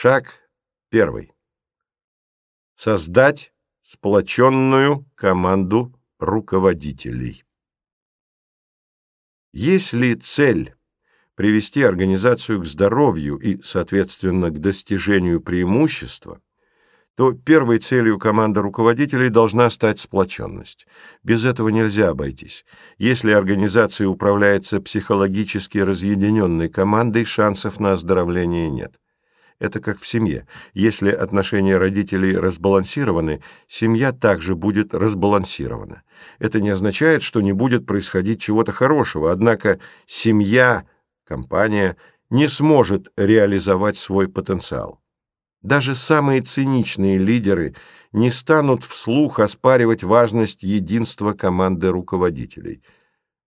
Шаг первый. Создать сплоченную команду руководителей. Если цель – привести организацию к здоровью и, соответственно, к достижению преимущества, то первой целью команды руководителей должна стать сплоченность. Без этого нельзя обойтись. Если организация управляется психологически разъединенной командой, шансов на оздоровление нет. Это как в семье. Если отношения родителей разбалансированы, семья также будет разбалансирована. Это не означает, что не будет происходить чего-то хорошего, однако семья, компания не сможет реализовать свой потенциал. Даже самые циничные лидеры не станут вслух оспаривать важность единства команды руководителей.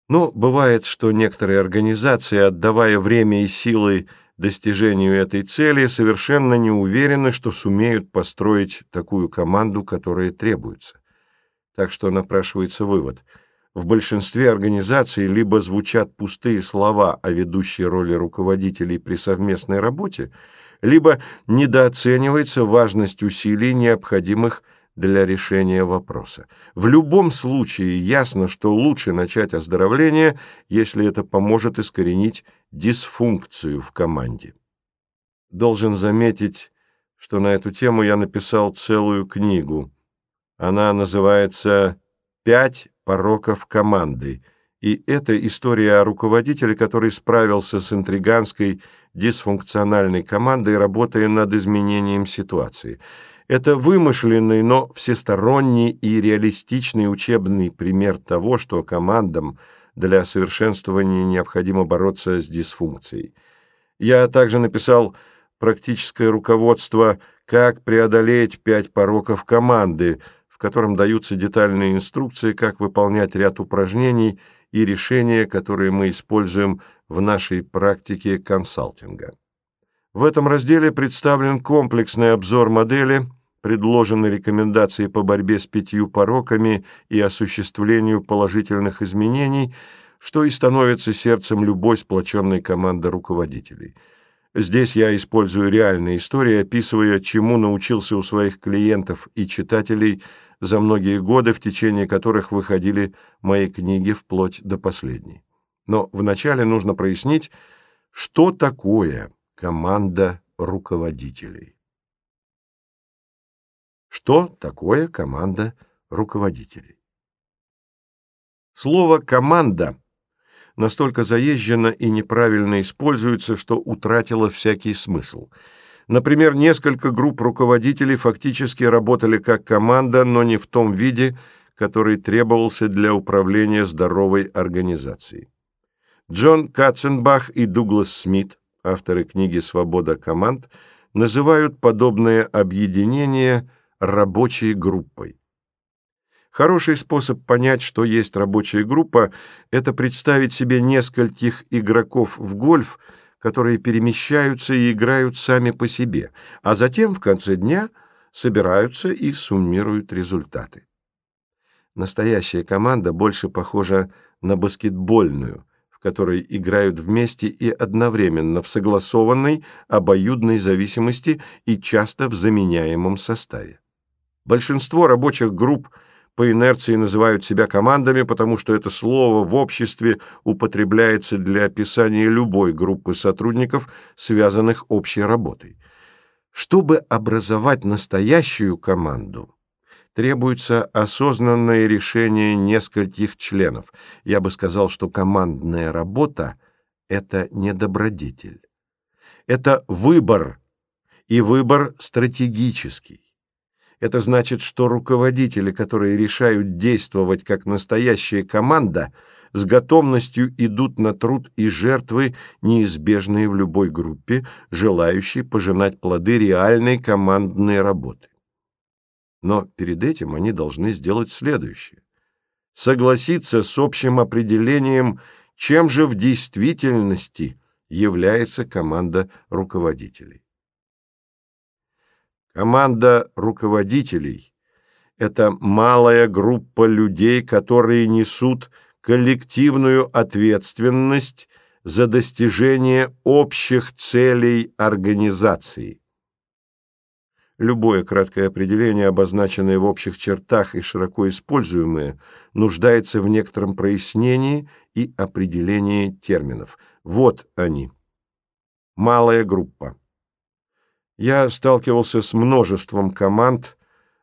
Но бывает, что некоторые организации, отдавая время и силы достижению этой цели совершенно не уверены, что сумеют построить такую команду, которая требуется. Так что напрашивается вывод. В большинстве организаций либо звучат пустые слова о ведущей роли руководителей при совместной работе, либо недооценивается важность усилий, необходимых для решения вопроса. В любом случае ясно, что лучше начать оздоровление, если это поможет искоренить дисфункцию в команде. Должен заметить, что на эту тему я написал целую книгу. Она называется «Пять пороков команды», и это история о руководителе, который справился с интриганской дисфункциональной командой, работая над изменением ситуации – это вымышленный, но всесторонний и реалистичный учебный пример того, что командам для совершенствования необходимо бороться с дисфункцией. Я также написал практическое руководство «Как преодолеть пять пороков команды», в котором даются детальные инструкции, как выполнять ряд упражнений и решения, которые мы используем в нашей практике консалтинга. В этом разделе представлен комплексный обзор модели – предложены рекомендации по борьбе с пятью пороками и осуществлению положительных изменений, что и становится сердцем любой сплоченной команды руководителей. Здесь я использую реальные истории, описывая, чему научился у своих клиентов и читателей за многие годы, в течение которых выходили мои книги вплоть до последней. Но вначале нужно прояснить, что такое команда руководителей. Что такое команда руководителей? Слово «команда» настолько заезжено и неправильно используется, что утратило всякий смысл. Например, несколько групп руководителей фактически работали как команда, но не в том виде, который требовался для управления здоровой организацией. Джон Катценбах и Дуглас Смит, авторы книги «Свобода команд», называют подобное объединение – рабочей группой. Хороший способ понять, что есть рабочая группа, это представить себе нескольких игроков в гольф, которые перемещаются и играют сами по себе, а затем в конце дня собираются и суммируют результаты. Настоящая команда больше похожа на баскетбольную, в которой играют вместе и одновременно в согласованной, обоюдной зависимости и часто в заменяемом составе. Большинство рабочих групп по инерции называют себя командами, потому что это слово в обществе употребляется для описания любой группы сотрудников, связанных общей работой. Чтобы образовать настоящую команду, требуется осознанное решение нескольких членов. Я бы сказал, что командная работа – это не добродетель. Это выбор, и выбор стратегический. Это значит, что руководители, которые решают действовать как настоящая команда, с готовностью идут на труд и жертвы, неизбежные в любой группе, желающие пожинать плоды реальной командной работы. Но перед этим они должны сделать следующее. Согласиться с общим определением, чем же в действительности является команда руководителей. Команда руководителей – это малая группа людей, которые несут коллективную ответственность за достижение общих целей организации. Любое краткое определение, обозначенное в общих чертах и широко используемое, нуждается в некотором прояснении и определении терминов. Вот они. Малая группа. Я сталкивался с множеством команд,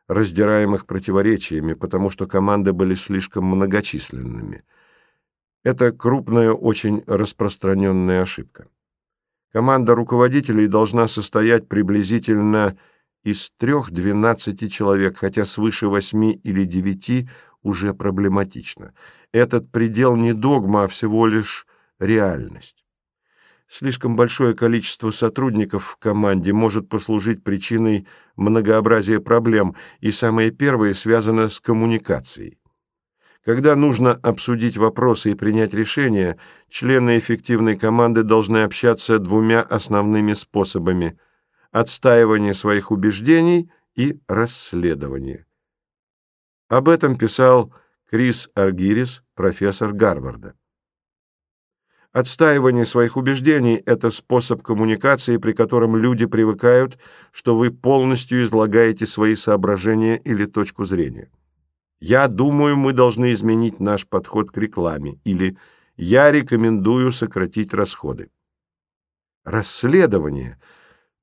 раздираемых противоречиями, потому что команды были слишком многочисленными. Это крупная, очень распространенная ошибка. Команда руководителей должна состоять приблизительно из 3-12 человек, хотя свыше 8 или 9 уже проблематично. Этот предел не догма, а всего лишь реальность. Слишком большое количество сотрудников в команде может послужить причиной многообразия проблем, и самое первое связано с коммуникацией. Когда нужно обсудить вопросы и принять решения, члены эффективной команды должны общаться двумя основными способами – отстаивание своих убеждений и расследование. Об этом писал Крис Аргирис, профессор Гарварда. Отстаивание своих убеждений – это способ коммуникации, при котором люди привыкают, что вы полностью излагаете свои соображения или точку зрения. «Я думаю, мы должны изменить наш подход к рекламе» или «Я рекомендую сократить расходы». Расследование –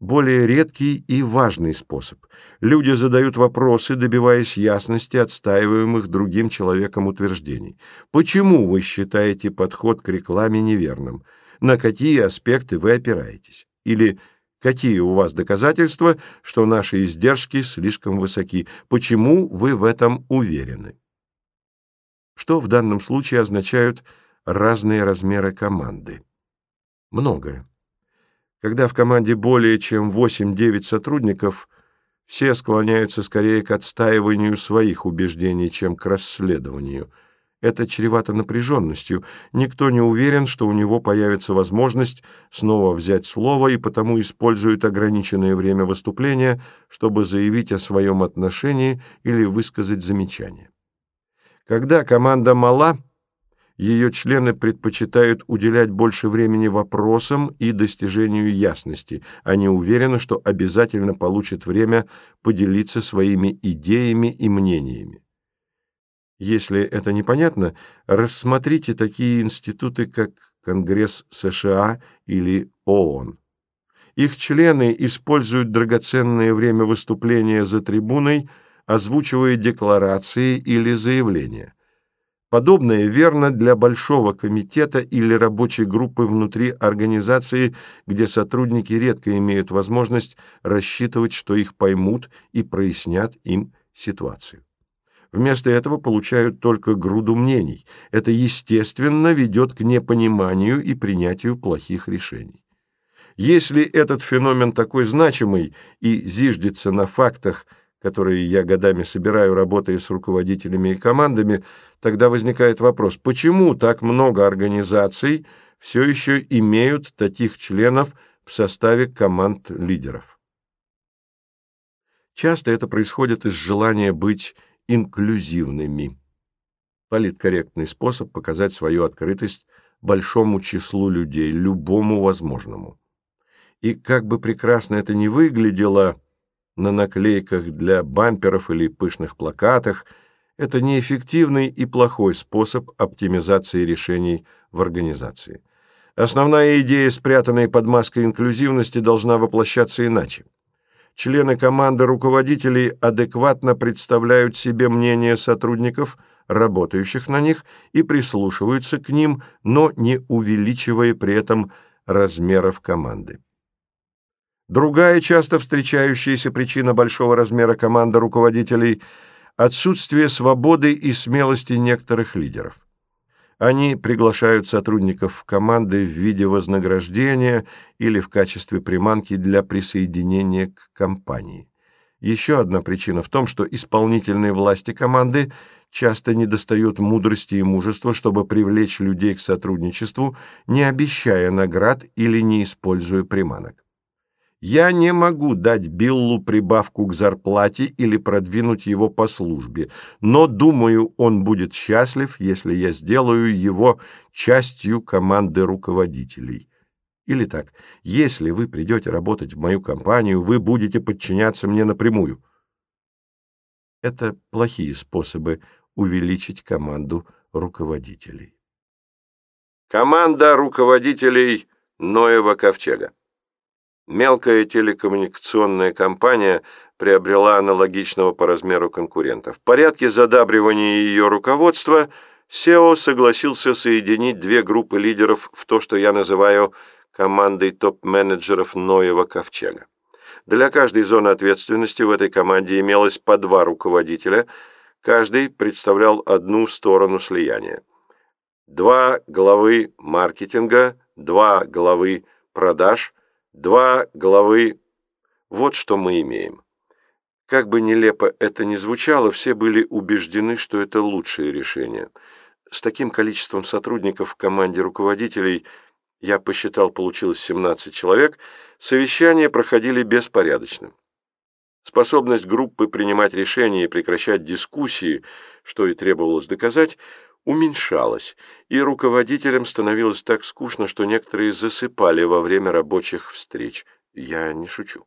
более редкий и важный способ. Люди задают вопросы, добиваясь ясности отстаиваемых другим человеком утверждений. Почему вы считаете подход к рекламе неверным? На какие аспекты вы опираетесь? Или какие у вас доказательства, что наши издержки слишком высоки? Почему вы в этом уверены? Что в данном случае означают разные размеры команды? Многое. Когда в команде более чем 8-9 сотрудников, все склоняются скорее к отстаиванию своих убеждений, чем к расследованию. Это чревато напряженностью. Никто не уверен, что у него появится возможность снова взять слово и потому использует ограниченное время выступления, чтобы заявить о своем отношении или высказать замечание. Когда команда мала – ее члены предпочитают уделять больше времени вопросам и достижению ясности. Они уверены, что обязательно получат время поделиться своими идеями и мнениями. Если это непонятно, рассмотрите такие институты, как Конгресс США или ООН. Их члены используют драгоценное время выступления за трибуной, озвучивая декларации или заявления. Подобное верно для большого комитета или рабочей группы внутри организации, где сотрудники редко имеют возможность рассчитывать, что их поймут и прояснят им ситуацию. Вместо этого получают только груду мнений. Это, естественно, ведет к непониманию и принятию плохих решений. Если этот феномен такой значимый и зиждется на фактах – которые я годами собираю, работая с руководителями и командами, тогда возникает вопрос, почему так много организаций все еще имеют таких членов в составе команд лидеров? Часто это происходит из желания быть инклюзивными. Политкорректный способ показать свою открытость большому числу людей, любому возможному. И как бы прекрасно это ни выглядело, на наклейках для бамперов или пышных плакатах – это неэффективный и плохой способ оптимизации решений в организации. Основная идея, спрятанная под маской инклюзивности, должна воплощаться иначе. Члены команды руководителей адекватно представляют себе мнение сотрудников, работающих на них, и прислушиваются к ним, но не увеличивая при этом размеров команды. Другая часто встречающаяся причина большого размера команды руководителей – отсутствие свободы и смелости некоторых лидеров. Они приглашают сотрудников в команды в виде вознаграждения или в качестве приманки для присоединения к компании. Еще одна причина в том, что исполнительные власти команды часто не достают мудрости и мужества, чтобы привлечь людей к сотрудничеству, не обещая наград или не используя приманок. Я не могу дать Биллу прибавку к зарплате или продвинуть его по службе, но, думаю, он будет счастлив, если я сделаю его частью команды руководителей. Или так, если вы придете работать в мою компанию, вы будете подчиняться мне напрямую. Это плохие способы увеличить команду руководителей. Команда руководителей Ноева Ковчега Мелкая телекоммуникационная компания приобрела аналогичного по размеру конкурента. В порядке задабривания ее руководства SEO согласился соединить две группы лидеров в то, что я называю командой топ-менеджеров Ноева Ковчега. Для каждой зоны ответственности в этой команде имелось по два руководителя, каждый представлял одну сторону слияния. Два главы маркетинга, два главы продаж – Два главы. Вот что мы имеем. Как бы нелепо это ни звучало, все были убеждены, что это лучшее решение. С таким количеством сотрудников в команде руководителей, я посчитал, получилось 17 человек, совещания проходили беспорядочно. Способность группы принимать решения и прекращать дискуссии, что и требовалось доказать, уменьшалось, и руководителям становилось так скучно, что некоторые засыпали во время рабочих встреч. Я не шучу.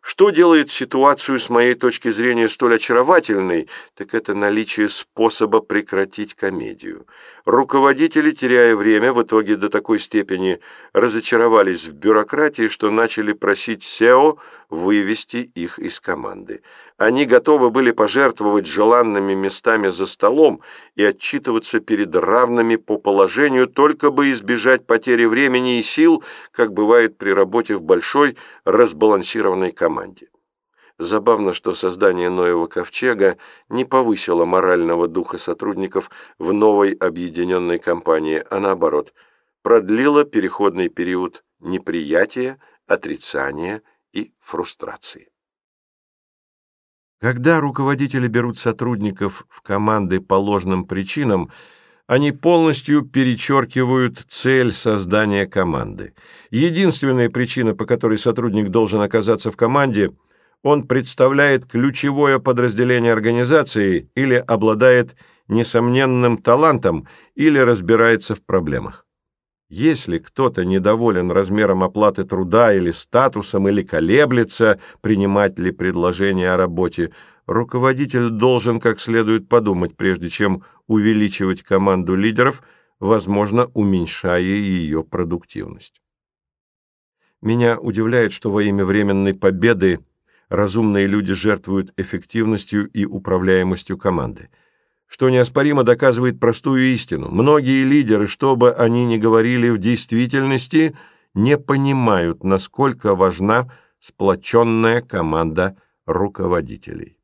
Что делает ситуацию с моей точки зрения столь очаровательной, так это наличие способа прекратить комедию. Руководители, теряя время, в итоге до такой степени разочаровались в бюрократии, что начали просить СЕО вывести их из команды. Они готовы были пожертвовать желанными местами за столом и отчитываться перед равными по положению, только бы избежать потери времени и сил, как бывает при работе в большой разбалансированной команде. Забавно, что создание Ноева ковчега не повысило морального духа сотрудников в новой объединенной компании, а наоборот, продлило переходный период неприятия, отрицания и фрустрации. Когда руководители берут сотрудников в команды по ложным причинам, они полностью перечеркивают цель создания команды. Единственная причина, по которой сотрудник должен оказаться в команде, он представляет ключевое подразделение организации или обладает несомненным талантом или разбирается в проблемах. Если кто-то недоволен размером оплаты труда или статусом, или колеблется, принимать ли предложение о работе, руководитель должен как следует подумать, прежде чем увеличивать команду лидеров, возможно, уменьшая ее продуктивность. Меня удивляет, что во имя временной победы разумные люди жертвуют эффективностью и управляемостью команды – что неоспоримо доказывает простую истину. Многие лидеры, что бы они ни говорили в действительности, не понимают, насколько важна сплоченная команда руководителей.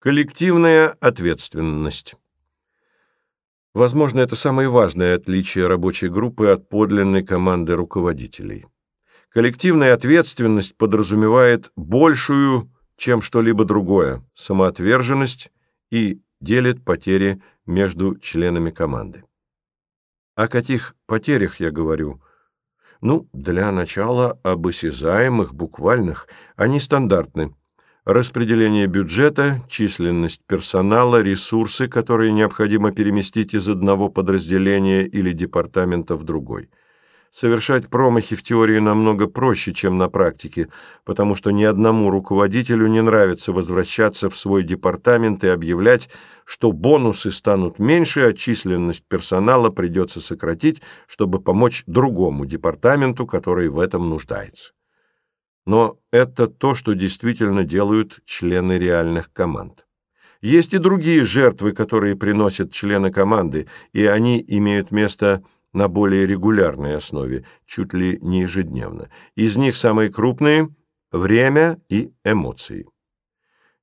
Коллективная ответственность. Возможно, это самое важное отличие рабочей группы от подлинной команды руководителей. Коллективная ответственность подразумевает большую, чем что-либо другое, самоотверженность и делит потери между членами команды. О каких потерях я говорю? Ну, для начала об осязаемых, буквальных. А Они стандартны. Распределение бюджета, численность персонала, ресурсы, которые необходимо переместить из одного подразделения или департамента в другой – совершать промахи в теории намного проще, чем на практике, потому что ни одному руководителю не нравится возвращаться в свой департамент и объявлять, что бонусы станут меньше, а численность персонала придется сократить, чтобы помочь другому департаменту, который в этом нуждается. Но это то, что действительно делают члены реальных команд. Есть и другие жертвы, которые приносят члены команды, и они имеют место на более регулярной основе, чуть ли не ежедневно. Из них самые крупные – время и эмоции.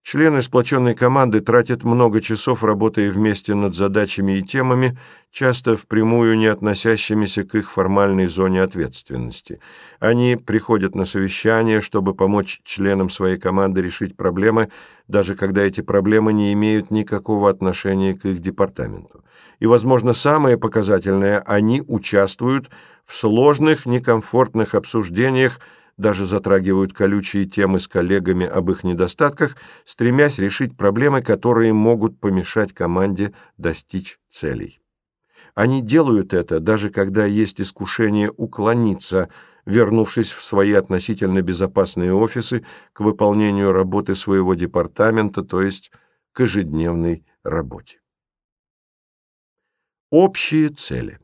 Члены сплоченной команды тратят много часов, работая вместе над задачами и темами, часто впрямую не относящимися к их формальной зоне ответственности. Они приходят на совещания, чтобы помочь членам своей команды решить проблемы, даже когда эти проблемы не имеют никакого отношения к их департаменту и, возможно, самое показательное, они участвуют в сложных, некомфортных обсуждениях, даже затрагивают колючие темы с коллегами об их недостатках, стремясь решить проблемы, которые могут помешать команде достичь целей. Они делают это, даже когда есть искушение уклониться, вернувшись в свои относительно безопасные офисы к выполнению работы своего департамента, то есть к ежедневной работе. Общие цели.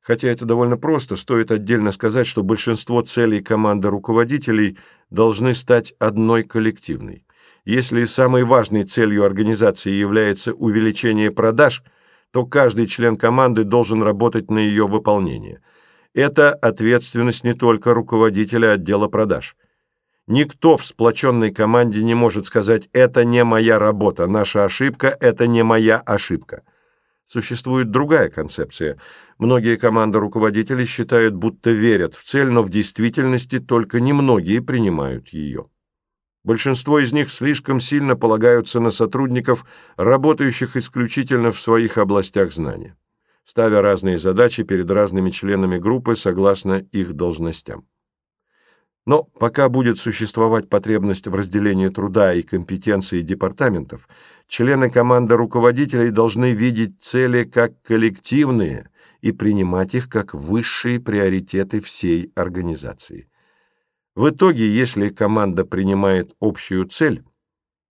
Хотя это довольно просто, стоит отдельно сказать, что большинство целей команды руководителей должны стать одной коллективной. Если самой важной целью организации является увеличение продаж, то каждый член команды должен работать на ее выполнение. Это ответственность не только руководителя отдела продаж. Никто в сплоченной команде не может сказать «это не моя работа, наша ошибка, это не моя ошибка». Существует другая концепция. Многие команды руководителей считают, будто верят в цель, но в действительности только немногие принимают ее. Большинство из них слишком сильно полагаются на сотрудников, работающих исключительно в своих областях знания, ставя разные задачи перед разными членами группы согласно их должностям. Но пока будет существовать потребность в разделении труда и компетенции департаментов – члены команды руководителей должны видеть цели как коллективные и принимать их как высшие приоритеты всей организации. В итоге, если команда принимает общую цель,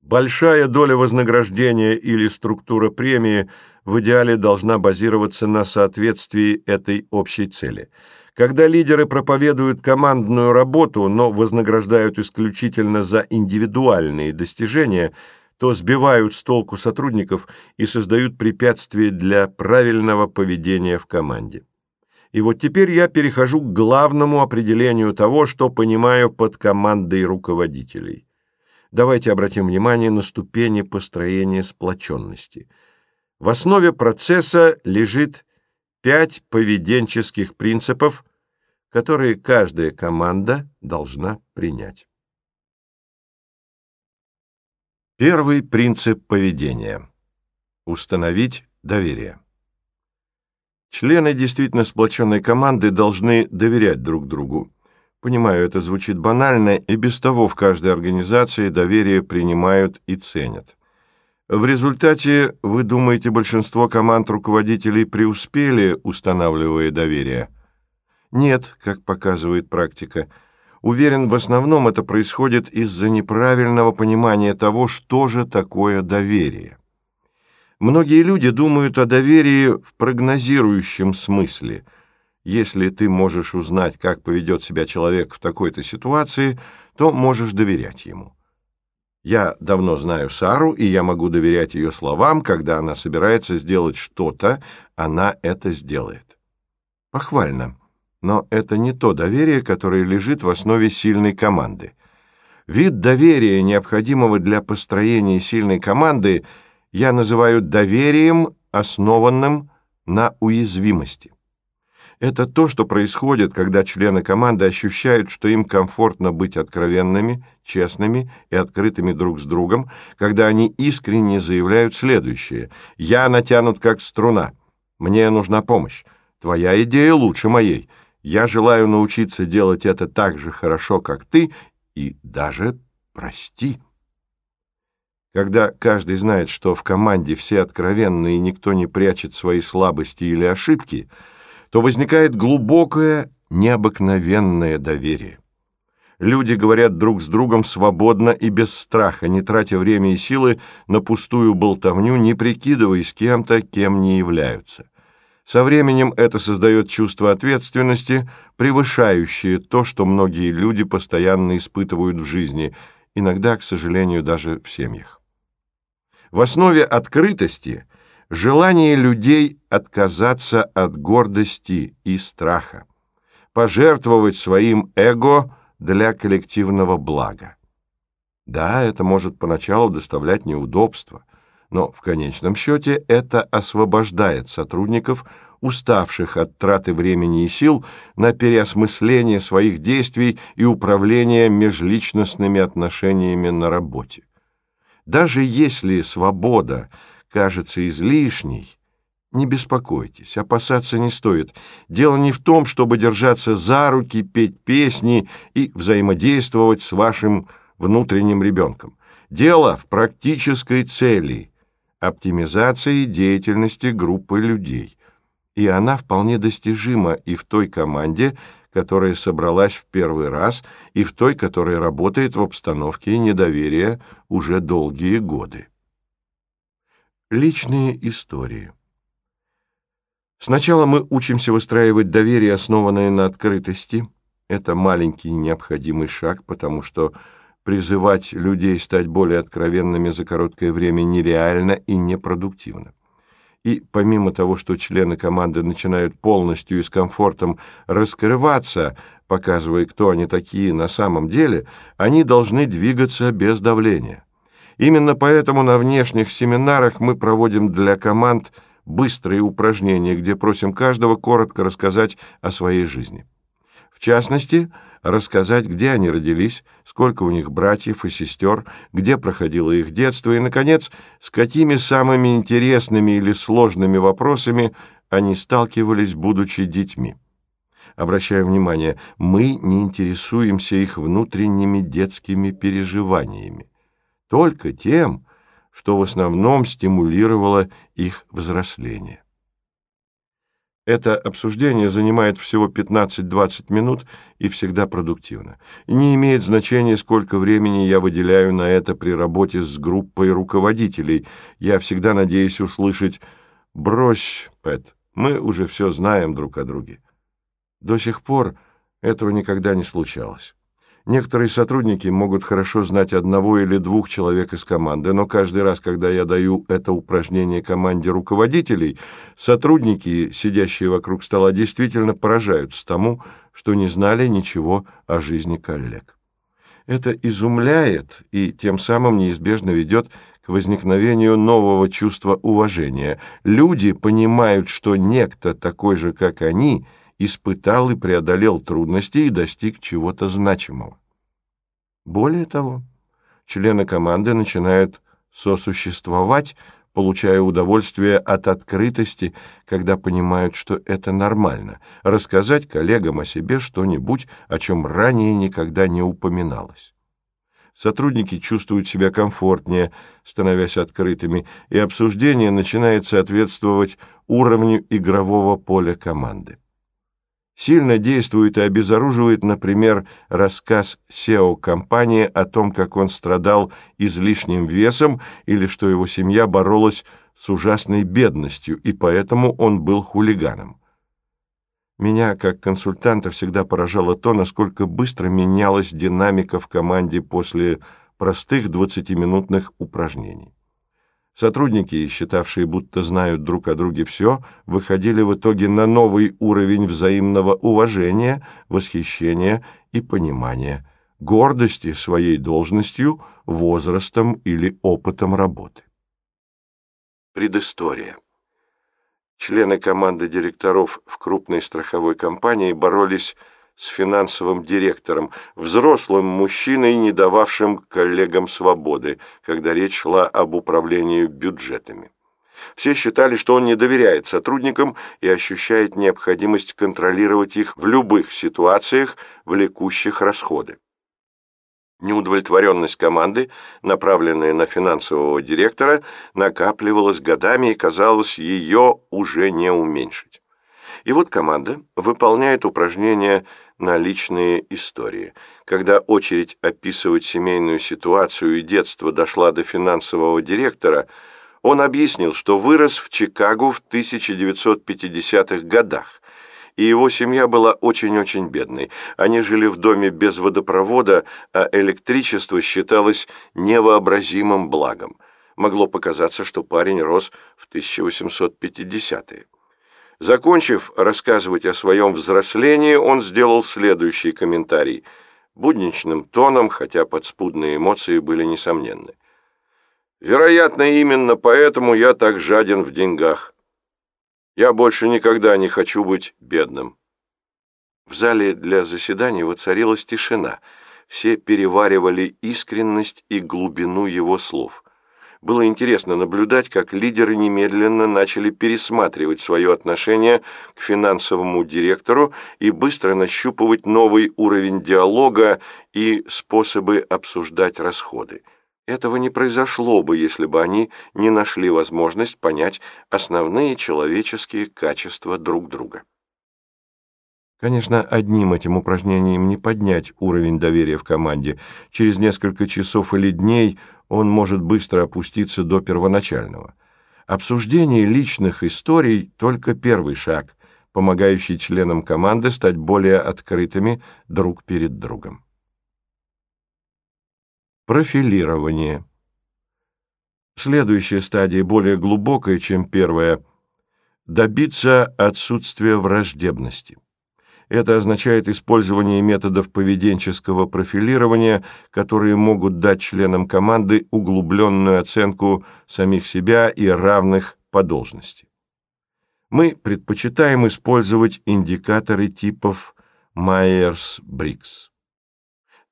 большая доля вознаграждения или структура премии в идеале должна базироваться на соответствии этой общей цели – когда лидеры проповедуют командную работу, но вознаграждают исключительно за индивидуальные достижения – то сбивают с толку сотрудников и создают препятствия для правильного поведения в команде. И вот теперь я перехожу к главному определению того, что понимаю под командой руководителей. Давайте обратим внимание на ступени построения сплоченности. В основе процесса лежит пять поведенческих принципов, которые каждая команда должна принять. Первый принцип поведения. Установить доверие. Члены действительно сплоченной команды должны доверять друг другу. Понимаю, это звучит банально, и без того в каждой организации доверие принимают и ценят. В результате, вы думаете, большинство команд руководителей преуспели, устанавливая доверие? Нет, как показывает практика – Уверен, в основном это происходит из-за неправильного понимания того, что же такое доверие. Многие люди думают о доверии в прогнозирующем смысле. Если ты можешь узнать, как поведет себя человек в такой-то ситуации, то можешь доверять ему. Я давно знаю Сару, и я могу доверять ее словам, когда она собирается сделать что-то, она это сделает. Похвально. Но это не то доверие, которое лежит в основе сильной команды. Вид доверия, необходимого для построения сильной команды, я называю доверием, основанным на уязвимости. Это то, что происходит, когда члены команды ощущают, что им комфортно быть откровенными, честными и открытыми друг с другом, когда они искренне заявляют следующее «Я натянут как струна, мне нужна помощь, твоя идея лучше моей». Я желаю научиться делать это так же хорошо, как ты, и даже прости. Когда каждый знает, что в команде все откровенны и никто не прячет свои слабости или ошибки, то возникает глубокое, необыкновенное доверие. Люди говорят друг с другом свободно и без страха, не тратя время и силы на пустую болтовню, не прикидываясь кем-то, кем не являются. Со временем это создает чувство ответственности, превышающее то, что многие люди постоянно испытывают в жизни, иногда, к сожалению, даже в семьях. В основе открытости – желание людей отказаться от гордости и страха, пожертвовать своим эго для коллективного блага. Да, это может поначалу доставлять неудобства – но в конечном счете это освобождает сотрудников, уставших от траты времени и сил на переосмысление своих действий и управление межличностными отношениями на работе. Даже если свобода кажется излишней, не беспокойтесь, опасаться не стоит. Дело не в том, чтобы держаться за руки, петь песни и взаимодействовать с вашим внутренним ребенком. Дело в практической цели – оптимизации деятельности группы людей. И она вполне достижима и в той команде, которая собралась в первый раз, и в той, которая работает в обстановке недоверия уже долгие годы. Личные истории. Сначала мы учимся выстраивать доверие, основанное на открытости. Это маленький необходимый шаг, потому что призывать людей стать более откровенными за короткое время нереально и непродуктивно. И помимо того, что члены команды начинают полностью и с комфортом раскрываться, показывая, кто они такие на самом деле, они должны двигаться без давления. Именно поэтому на внешних семинарах мы проводим для команд быстрые упражнения, где просим каждого коротко рассказать о своей жизни. В частности, рассказать, где они родились, сколько у них братьев и сестер, где проходило их детство и, наконец, с какими самыми интересными или сложными вопросами они сталкивались, будучи детьми. Обращаю внимание, мы не интересуемся их внутренними детскими переживаниями, только тем, что в основном стимулировало их взросление. Это обсуждение занимает всего 15-20 минут и всегда продуктивно. Не имеет значения, сколько времени я выделяю на это при работе с группой руководителей. Я всегда надеюсь услышать «Брось, Пэт, мы уже все знаем друг о друге». До сих пор этого никогда не случалось. Некоторые сотрудники могут хорошо знать одного или двух человек из команды, но каждый раз, когда я даю это упражнение команде руководителей, сотрудники, сидящие вокруг стола, действительно поражаются тому, что не знали ничего о жизни коллег. Это изумляет и тем самым неизбежно ведет к возникновению нового чувства уважения. Люди понимают, что некто такой же, как они – испытал и преодолел трудности и достиг чего-то значимого. Более того, члены команды начинают сосуществовать, получая удовольствие от открытости, когда понимают, что это нормально, рассказать коллегам о себе что-нибудь, о чем ранее никогда не упоминалось. Сотрудники чувствуют себя комфортнее, становясь открытыми, и обсуждение начинает соответствовать уровню игрового поля команды. Сильно действует и обезоруживает, например, рассказ SEO-компании о том, как он страдал излишним весом или что его семья боролась с ужасной бедностью, и поэтому он был хулиганом. Меня, как консультанта, всегда поражало то, насколько быстро менялась динамика в команде после простых 20-минутных упражнений. Сотрудники, считавшие, будто знают друг о друге все, выходили в итоге на новый уровень взаимного уважения, восхищения и понимания, гордости своей должностью, возрастом или опытом работы. Предыстория. Члены команды директоров в крупной страховой компании боролись с финансовым директором, взрослым мужчиной, не дававшим коллегам свободы, когда речь шла об управлении бюджетами. Все считали, что он не доверяет сотрудникам и ощущает необходимость контролировать их в любых ситуациях, влекущих расходы. Неудовлетворенность команды, направленная на финансового директора, накапливалась годами и, казалось, ее уже не уменьшить. И вот команда выполняет упражнение на личные истории. Когда очередь описывать семейную ситуацию и детство дошла до финансового директора, он объяснил, что вырос в Чикаго в 1950-х годах, и его семья была очень-очень бедной. Они жили в доме без водопровода, а электричество считалось невообразимым благом. Могло показаться, что парень рос в 1850-е. Закончив рассказывать о своем взрослении, он сделал следующий комментарий, будничным тоном, хотя подспудные эмоции были несомненны. «Вероятно, именно поэтому я так жаден в деньгах. Я больше никогда не хочу быть бедным». В зале для заседаний воцарилась тишина. Все переваривали искренность и глубину его слов – было интересно наблюдать, как лидеры немедленно начали пересматривать свое отношение к финансовому директору и быстро нащупывать новый уровень диалога и способы обсуждать расходы. Этого не произошло бы, если бы они не нашли возможность понять основные человеческие качества друг друга. Конечно, одним этим упражнением не поднять уровень доверия в команде. Через несколько часов или дней он может быстро опуститься до первоначального. Обсуждение личных историй – только первый шаг, помогающий членам команды стать более открытыми друг перед другом. Профилирование. Следующая стадия более глубокая, чем первая – добиться отсутствия враждебности. Это означает использование методов поведенческого профилирования, которые могут дать членам команды углубленную оценку самих себя и равных по должности. Мы предпочитаем использовать индикаторы типов Myers-Briggs.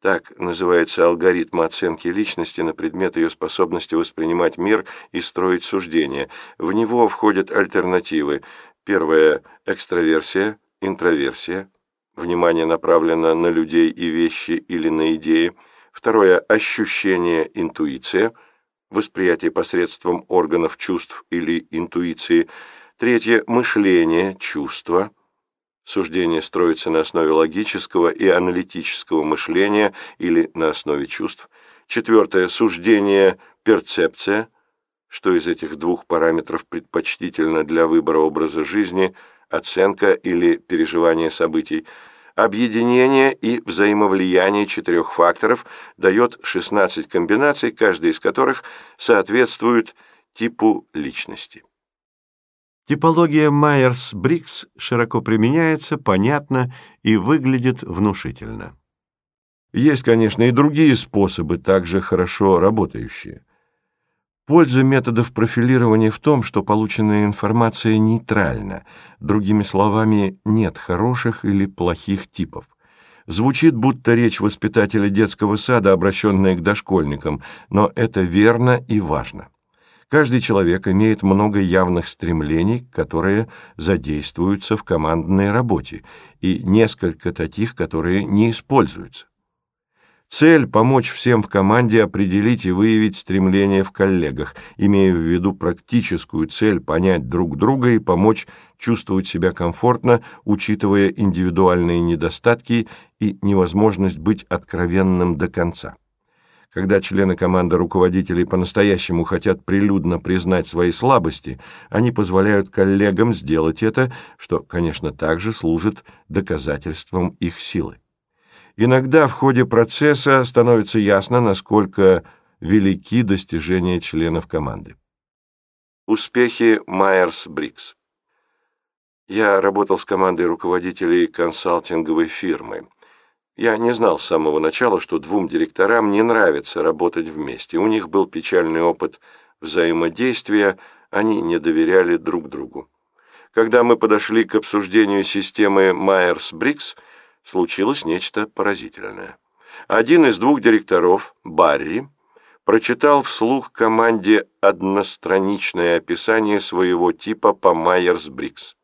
Так называется алгоритм оценки личности на предмет ее способности воспринимать мир и строить суждения. В него входят альтернативы. первая – экстраверсия, интроверсия, внимание направлено на людей и вещи или на идеи, второе – ощущение, интуиция, восприятие посредством органов чувств или интуиции, третье – мышление, чувство, суждение строится на основе логического и аналитического мышления или на основе чувств, четвертое – суждение, перцепция, что из этих двух параметров предпочтительно для выбора образа жизни – оценка или переживание событий. Объединение и взаимовлияние четырех факторов дает 16 комбинаций, каждая из которых соответствует типу личности. Типология Майерс-Бриггс широко применяется, понятна и выглядит внушительно. Есть, конечно, и другие способы, также хорошо работающие. Польза методов профилирования в том, что полученная информация нейтральна, другими словами, нет хороших или плохих типов. Звучит, будто речь воспитателя детского сада, обращенная к дошкольникам, но это верно и важно. Каждый человек имеет много явных стремлений, которые задействуются в командной работе, и несколько таких, которые не используются. Цель – помочь всем в команде определить и выявить стремления в коллегах, имея в виду практическую цель понять друг друга и помочь чувствовать себя комфортно, учитывая индивидуальные недостатки и невозможность быть откровенным до конца. Когда члены команды руководителей по-настоящему хотят прилюдно признать свои слабости, они позволяют коллегам сделать это, что, конечно, также служит доказательством их силы. Иногда в ходе процесса становится ясно, насколько велики достижения членов команды. Успехи Майерс-Бриггс Я работал с командой руководителей консалтинговой фирмы. Я не знал с самого начала, что двум директорам не нравится работать вместе. У них был печальный опыт взаимодействия, они не доверяли друг другу. Когда мы подошли к обсуждению системы Майерс-Бриггс – случилось нечто поразительное. Один из двух директоров, Барри, прочитал вслух команде одностраничное описание своего типа по Майерс-Бриггс.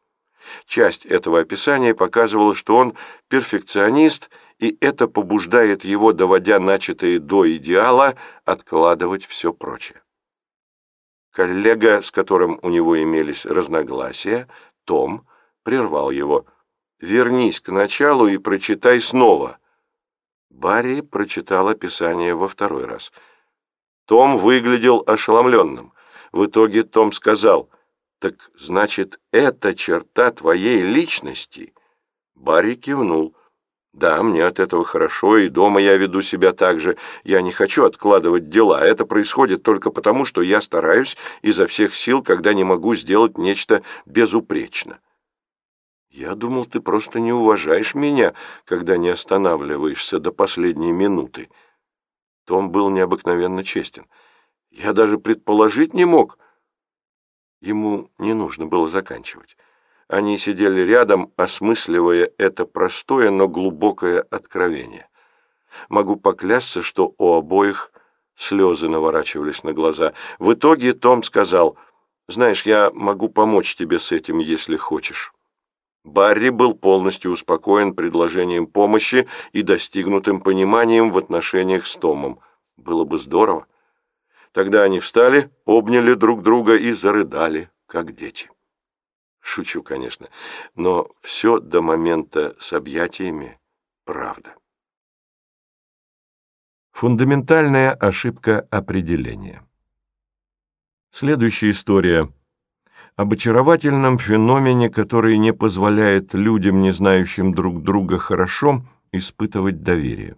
Часть этого описания показывала, что он перфекционист, и это побуждает его, доводя начатое до идеала, откладывать все прочее. Коллега, с которым у него имелись разногласия, Том, прервал его – вернись к началу и прочитай снова». Барри прочитал описание во второй раз. Том выглядел ошеломленным. В итоге Том сказал, «Так значит, это черта твоей личности?» Барри кивнул. «Да, мне от этого хорошо, и дома я веду себя так же. Я не хочу откладывать дела. Это происходит только потому, что я стараюсь изо всех сил, когда не могу сделать нечто безупречно». «Я думал, ты просто не уважаешь меня, когда не останавливаешься до последней минуты». Том был необыкновенно честен. «Я даже предположить не мог». Ему не нужно было заканчивать. Они сидели рядом, осмысливая это простое, но глубокое откровение. Могу поклясться, что у обоих слезы наворачивались на глаза. В итоге Том сказал, «Знаешь, я могу помочь тебе с этим, если хочешь». Барри был полностью успокоен предложением помощи и достигнутым пониманием в отношениях с Томом. Было бы здорово. Тогда они встали, обняли друг друга и зарыдали, как дети. Шучу, конечно, но все до момента с объятиями правда. Фундаментальная ошибка определения. Следующая история – об очаровательном феномене, который не позволяет людям, не знающим друг друга хорошо, испытывать доверие.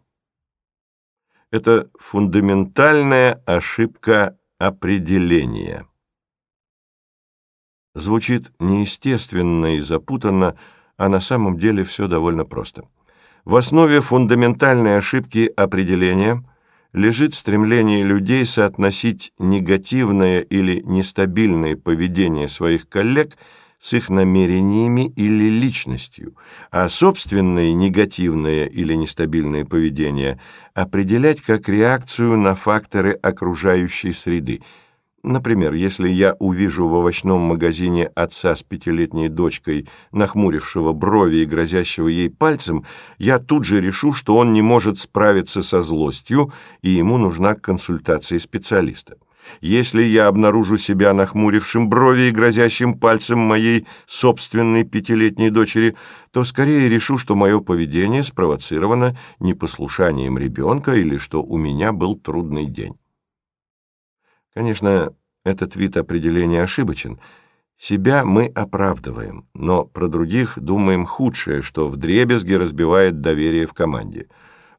Это фундаментальная ошибка определения. Звучит неестественно и запутанно, а на самом деле все довольно просто. В основе фундаментальной ошибки определения – лежит стремление людей соотносить негативное или нестабильное поведение своих коллег с их намерениями или личностью, а собственное негативное или нестабильное поведение определять как реакцию на факторы окружающей среды – Например, если я увижу в овощном магазине отца с пятилетней дочкой, нахмурившего брови и грозящего ей пальцем, я тут же решу, что он не может справиться со злостью, и ему нужна консультация специалиста. Если я обнаружу себя нахмурившим брови и грозящим пальцем моей собственной пятилетней дочери, то скорее решу, что мое поведение спровоцировано непослушанием ребенка или что у меня был трудный день. Конечно, этот вид определения ошибочен. Себя мы оправдываем, но про других думаем худшее, что в вдребезги разбивает доверие в команде.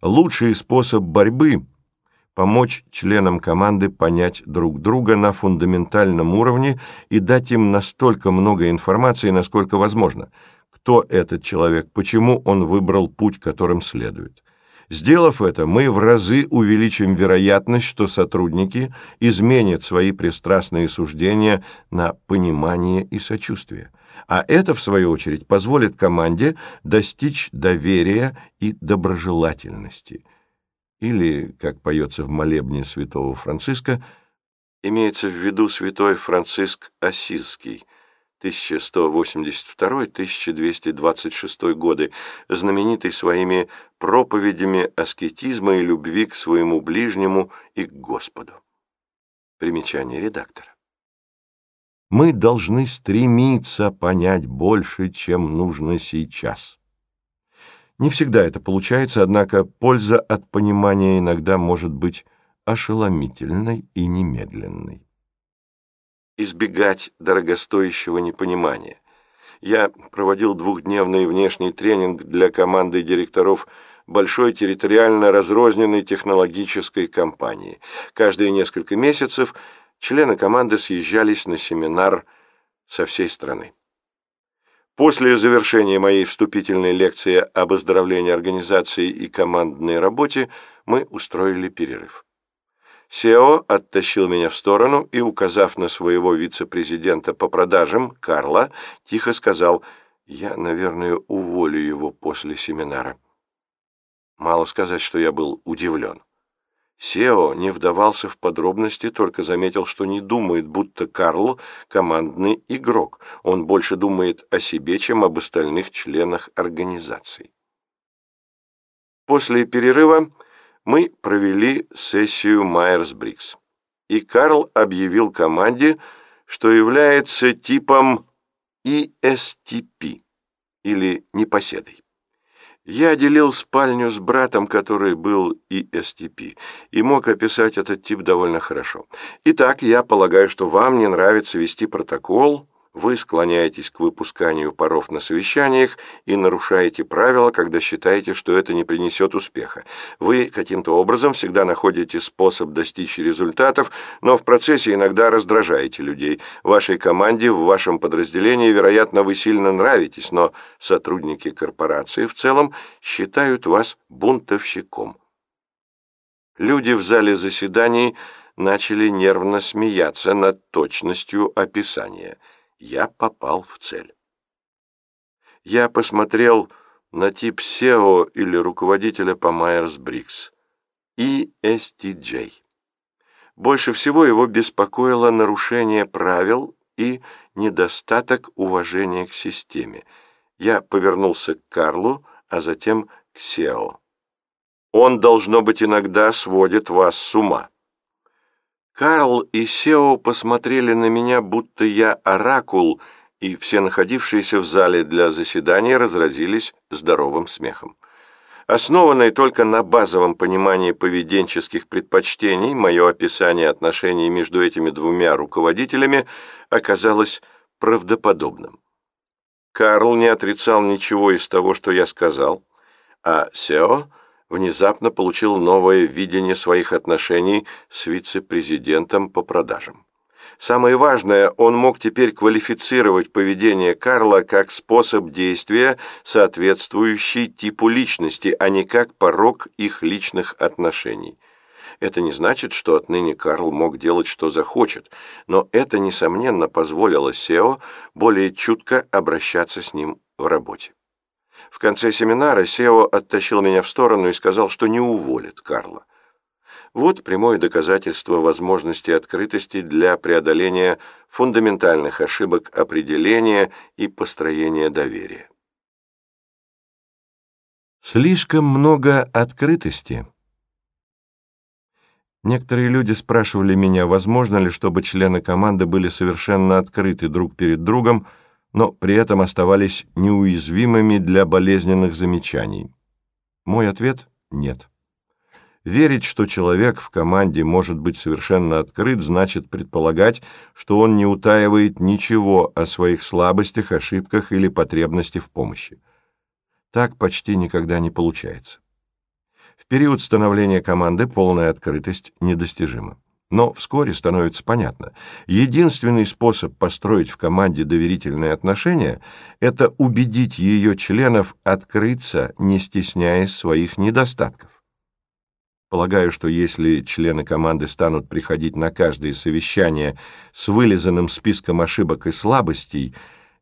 Лучший способ борьбы – помочь членам команды понять друг друга на фундаментальном уровне и дать им настолько много информации, насколько возможно. Кто этот человек, почему он выбрал путь, которым следует. Сделав это, мы в разы увеличим вероятность, что сотрудники изменят свои пристрастные суждения на понимание и сочувствие. А это, в свою очередь, позволит команде достичь доверия и доброжелательности. Или, как поется в молебне святого Франциска, имеется в виду святой Франциск Осизский – 1182-1226 годы, знаменитый своими проповедями аскетизма и любви к своему ближнему и к Господу. Примечание редактора. Мы должны стремиться понять больше, чем нужно сейчас. Не всегда это получается, однако польза от понимания иногда может быть ошеломительной и немедленной избегать дорогостоящего непонимания. Я проводил двухдневный внешний тренинг для команды директоров большой территориально разрозненной технологической компании. Каждые несколько месяцев члены команды съезжались на семинар со всей страны. После завершения моей вступительной лекции об оздоровлении организации и командной работе мы устроили перерыв. Сео оттащил меня в сторону и, указав на своего вице-президента по продажам, Карла, тихо сказал, «Я, наверное, уволю его после семинара». Мало сказать, что я был удивлен. CEO не вдавался в подробности, только заметил, что не думает, будто Карл – командный игрок. Он больше думает о себе, чем об остальных членах организации. После перерыва мы провели сессию Майерс-Бриггс. И Карл объявил команде, что является типом ESTP или непоседой. Я делил спальню с братом, который был ESTP, и мог описать этот тип довольно хорошо. Итак, я полагаю, что вам не нравится вести протокол вы склоняетесь к выпусканию паров на совещаниях и нарушаете правила, когда считаете, что это не принесет успеха. Вы каким-то образом всегда находите способ достичь результатов, но в процессе иногда раздражаете людей. Вашей команде, в вашем подразделении, вероятно, вы сильно нравитесь, но сотрудники корпорации в целом считают вас бунтовщиком. Люди в зале заседаний начали нервно смеяться над точностью описания – я попал в цель. Я посмотрел на тип SEO или руководителя по Myers-Briggs и STJ. Больше всего его беспокоило нарушение правил и недостаток уважения к системе. Я повернулся к Карлу, а затем к SEO. «Он, должно быть, иногда сводит вас с ума». Карл и Сео посмотрели на меня, будто я оракул, и все находившиеся в зале для заседания разразились здоровым смехом. Основанное только на базовом понимании поведенческих предпочтений, мое описание отношений между этими двумя руководителями оказалось правдоподобным. Карл не отрицал ничего из того, что я сказал, а Сео внезапно получил новое видение своих отношений с вице-президентом по продажам. Самое важное, он мог теперь квалифицировать поведение Карла как способ действия, соответствующий типу личности, а не как порог их личных отношений. Это не значит, что отныне Карл мог делать, что захочет, но это, несомненно, позволило Сео более чутко обращаться с ним в работе. В конце семинара Сео оттащил меня в сторону и сказал, что не уволит Карла. Вот прямое доказательство возможности открытости для преодоления фундаментальных ошибок определения и построения доверия. Слишком много открытости. Некоторые люди спрашивали меня, возможно ли, чтобы члены команды были совершенно открыты друг перед другом, но при этом оставались неуязвимыми для болезненных замечаний? Мой ответ – нет. Верить, что человек в команде может быть совершенно открыт, значит предполагать, что он не утаивает ничего о своих слабостях, ошибках или потребности в помощи. Так почти никогда не получается. В период становления команды полная открытость недостижима. Но вскоре становится понятно, единственный способ построить в команде доверительные отношения – это убедить ее членов открыться, не стесняясь своих недостатков. Полагаю, что если члены команды станут приходить на каждое совещание с вылизанным списком ошибок и слабостей,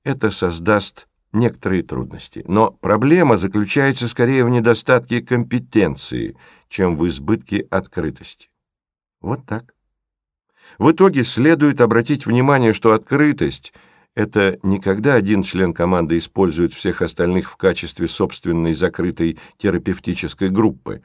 это создаст некоторые трудности. Но проблема заключается скорее в недостатке компетенции, чем в избытке открытости. Вот так. В итоге следует обратить внимание, что открытость – это не когда один член команды использует всех остальных в качестве собственной закрытой терапевтической группы.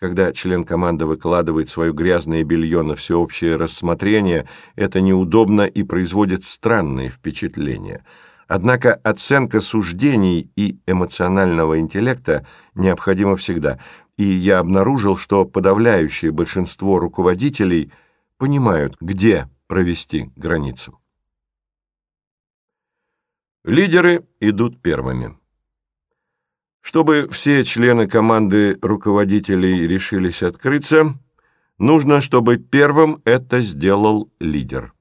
Когда член команды выкладывает свое грязное белье на всеобщее рассмотрение, это неудобно и производит странные впечатления – Однако оценка суждений и эмоционального интеллекта необходима всегда, и я обнаружил, что подавляющее большинство руководителей – понимают, где провести границу. Лидеры идут первыми. Чтобы все члены команды руководителей решились открыться, нужно, чтобы первым это сделал лидер.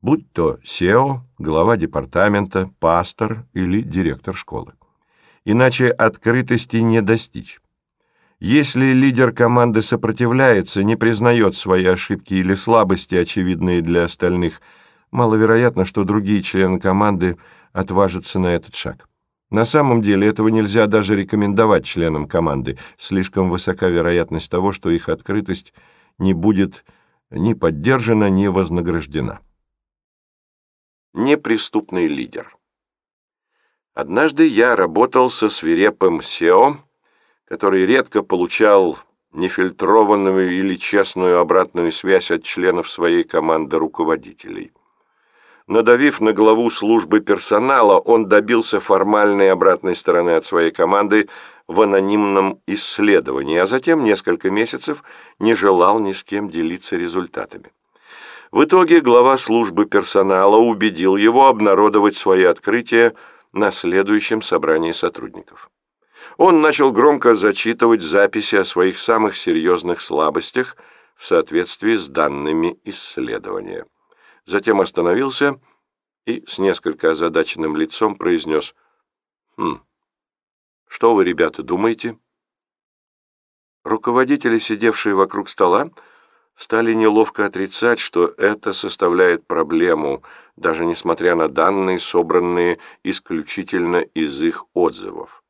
Будь то SEO, глава департамента, пастор или директор школы. Иначе открытости не достичь. Если лидер команды сопротивляется, не признает свои ошибки или слабости, очевидные для остальных, маловероятно, что другие члены команды отважатся на этот шаг. На самом деле этого нельзя даже рекомендовать членам команды. Слишком высока вероятность того, что их открытость не будет ни поддержана, ни вознаграждена. Неприступный лидер. Однажды я работал со свирепым SEO, который редко получал нефильтрованную или честную обратную связь от членов своей команды руководителей. Надавив на главу службы персонала, он добился формальной обратной стороны от своей команды в анонимном исследовании, а затем несколько месяцев не желал ни с кем делиться результатами. В итоге глава службы персонала убедил его обнародовать свои открытия на следующем собрании сотрудников он начал громко зачитывать записи о своих самых серьезных слабостях в соответствии с данными исследования. Затем остановился и с несколько озадаченным лицом произнес «Хм, что вы, ребята, думаете?» Руководители, сидевшие вокруг стола, стали неловко отрицать, что это составляет проблему, даже несмотря на данные, собранные исключительно из их отзывов.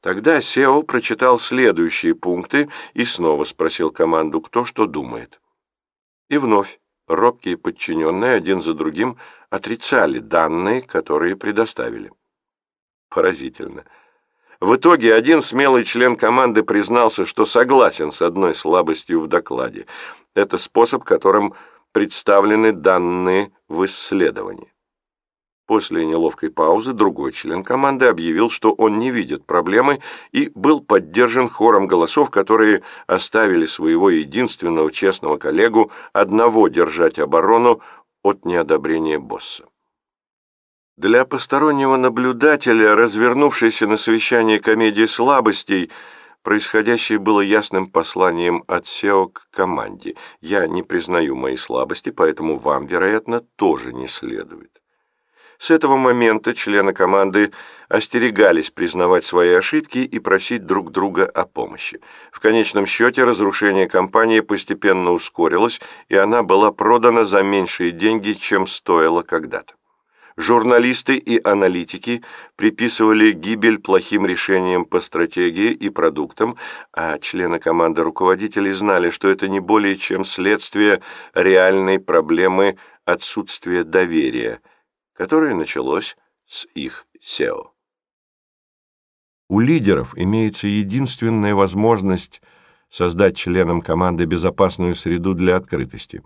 Тогда Сео прочитал следующие пункты и снова спросил команду, кто что думает. И вновь робкие подчиненные один за другим отрицали данные, которые предоставили. Поразительно. В итоге один смелый член команды признался, что согласен с одной слабостью в докладе. Это способ, которым представлены данные в исследовании. После неловкой паузы другой член команды объявил, что он не видит проблемы и был поддержан хором голосов, которые оставили своего единственного честного коллегу одного держать оборону от неодобрения босса. Для постороннего наблюдателя, развернувшейся на совещании комедии слабостей, Происходящее было ясным посланием от SEO к команде. Я не признаю мои слабости, поэтому вам, вероятно, тоже не следует. С этого момента члены команды остерегались признавать свои ошибки и просить друг друга о помощи. В конечном счете разрушение компании постепенно ускорилось, и она была продана за меньшие деньги, чем стоила когда-то. Журналисты и аналитики приписывали гибель плохим решениям по стратегии и продуктам, а члены команды руководителей знали, что это не более чем следствие реальной проблемы отсутствия доверия – которое началось с их SEO. У лидеров имеется единственная возможность создать членам команды безопасную среду для открытости,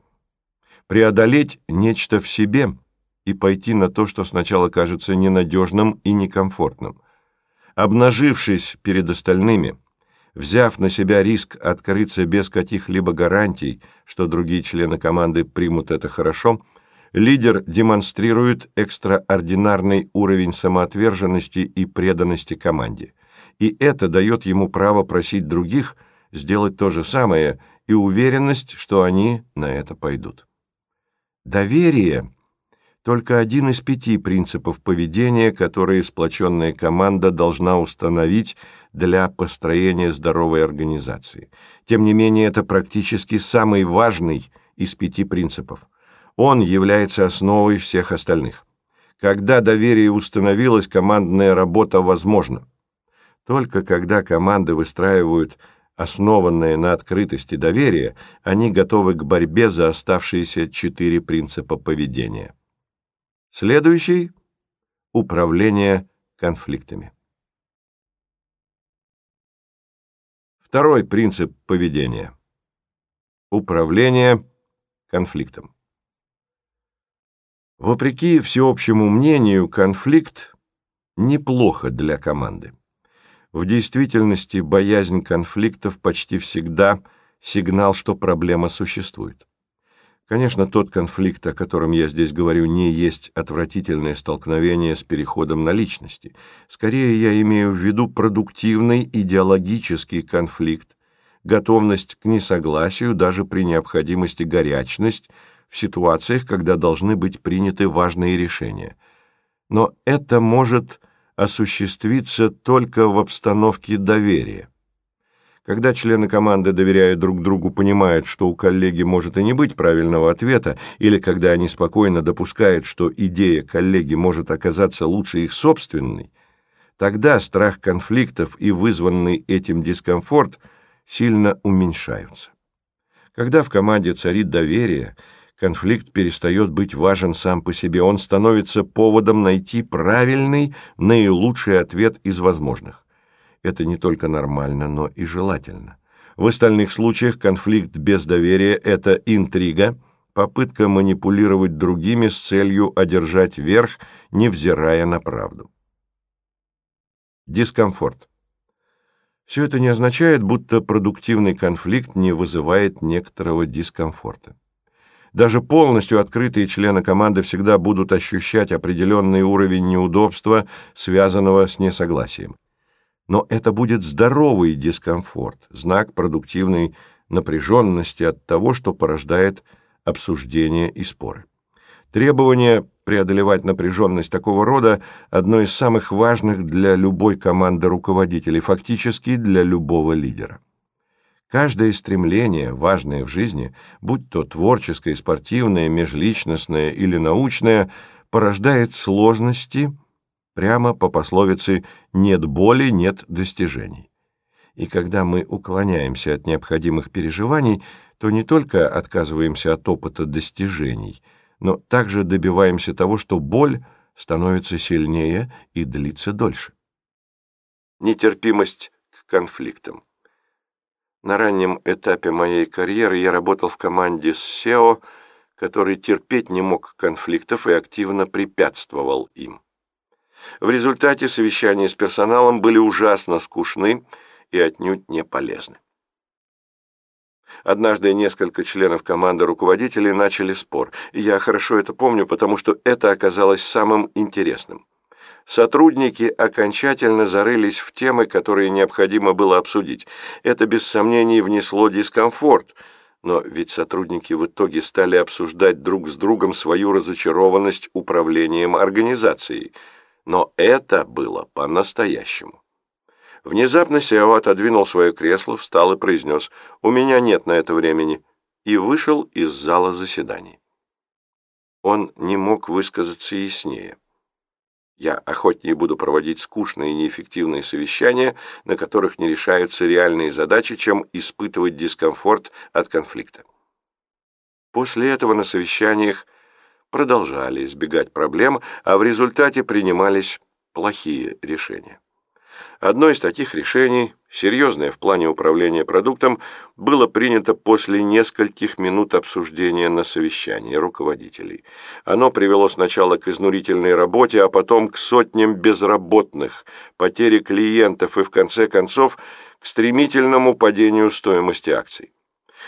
преодолеть нечто в себе и пойти на то, что сначала кажется ненадежным и некомфортным. Обнажившись перед остальными, взяв на себя риск открыться без каких-либо гарантий, что другие члены команды примут это хорошо – лидер демонстрирует экстраординарный уровень самоотверженности и преданности команде. И это дает ему право просить других сделать то же самое и уверенность, что они на это пойдут. Доверие – только один из пяти принципов поведения, которые сплоченная команда должна установить для построения здоровой организации. Тем не менее, это практически самый важный из пяти принципов – он является основой всех остальных. Когда доверие установилось, командная работа возможна. Только когда команды выстраивают основанное на открытости доверие, они готовы к борьбе за оставшиеся четыре принципа поведения. Следующий – управление конфликтами. Второй принцип поведения – управление конфликтом. Вопреки всеобщему мнению, конфликт неплохо для команды. В действительности боязнь конфликтов почти всегда сигнал, что проблема существует. Конечно, тот конфликт, о котором я здесь говорю, не есть отвратительное столкновение с переходом на личности. Скорее, я имею в виду продуктивный идеологический конфликт, готовность к несогласию даже при необходимости горячность – в ситуациях, когда должны быть приняты важные решения. Но это может осуществиться только в обстановке доверия. Когда члены команды, доверяя друг другу, понимают, что у коллеги может и не быть правильного ответа, или когда они спокойно допускают, что идея коллеги может оказаться лучше их собственной, тогда страх конфликтов и вызванный этим дискомфорт сильно уменьшаются. Когда в команде царит доверие – конфликт перестает быть важен сам по себе, он становится поводом найти правильный, наилучший ответ из возможных. Это не только нормально, но и желательно. В остальных случаях конфликт без доверия – это интрига, попытка манипулировать другими с целью одержать верх, невзирая на правду. Дискомфорт. Все это не означает, будто продуктивный конфликт не вызывает некоторого дискомфорта. Даже полностью открытые члены команды всегда будут ощущать определенный уровень неудобства, связанного с несогласием. Но это будет здоровый дискомфорт, знак продуктивной напряженности от того, что порождает обсуждение и споры. Требование преодолевать напряженность такого рода – одно из самых важных для любой команды руководителей, фактически для любого лидера. Каждое стремление, важное в жизни, будь то творческое, спортивное, межличностное или научное, порождает сложности прямо по пословице «нет боли, нет достижений». И когда мы уклоняемся от необходимых переживаний, то не только отказываемся от опыта достижений, но также добиваемся того, что боль становится сильнее и длится дольше. Нетерпимость к конфликтам. На раннем этапе моей карьеры я работал в команде с SEO, который терпеть не мог конфликтов и активно препятствовал им. В результате совещания с персоналом были ужасно скучны и отнюдь не полезны. Однажды несколько членов команды руководителей начали спор. Я хорошо это помню, потому что это оказалось самым интересным. Сотрудники окончательно зарылись в темы, которые необходимо было обсудить. Это, без сомнений, внесло дискомфорт. Но ведь сотрудники в итоге стали обсуждать друг с другом свою разочарованность управлением организацией. Но это было по-настоящему. Внезапно Сео отодвинул свое кресло, встал и произнес «У меня нет на это времени» и вышел из зала заседаний. Он не мог высказаться яснее. Я охотнее буду проводить скучные и неэффективные совещания, на которых не решаются реальные задачи, чем испытывать дискомфорт от конфликта. После этого на совещаниях продолжали избегать проблем, а в результате принимались плохие решения. Одно из таких решений серьезное в плане управления продуктом, было принято после нескольких минут обсуждения на совещании руководителей. Оно привело сначала к изнурительной работе, а потом к сотням безработных, потере клиентов и, в конце концов, к стремительному падению стоимости акций.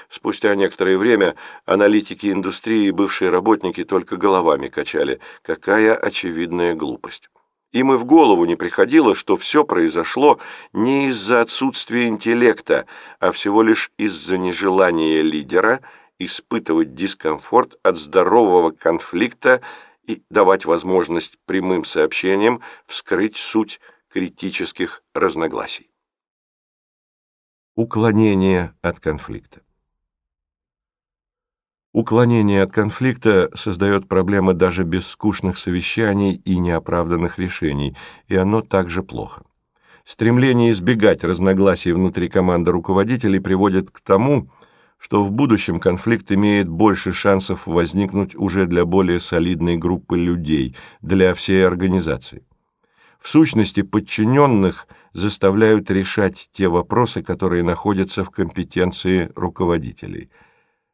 Спустя некоторое время аналитики индустрии и бывшие работники только головами качали. Какая очевидная глупость. Им и в голову не приходило, что все произошло не из-за отсутствия интеллекта, а всего лишь из-за нежелания лидера испытывать дискомфорт от здорового конфликта и давать возможность прямым сообщениям вскрыть суть критических разногласий. Уклонение от конфликта. Уклонение от конфликта создает проблемы даже без скучных совещаний и неоправданных решений, и оно также плохо. Стремление избегать разногласий внутри команды руководителей приводит к тому, что в будущем конфликт имеет больше шансов возникнуть уже для более солидной группы людей, для всей организации. В сущности, подчиненных заставляют решать те вопросы, которые находятся в компетенции руководителей –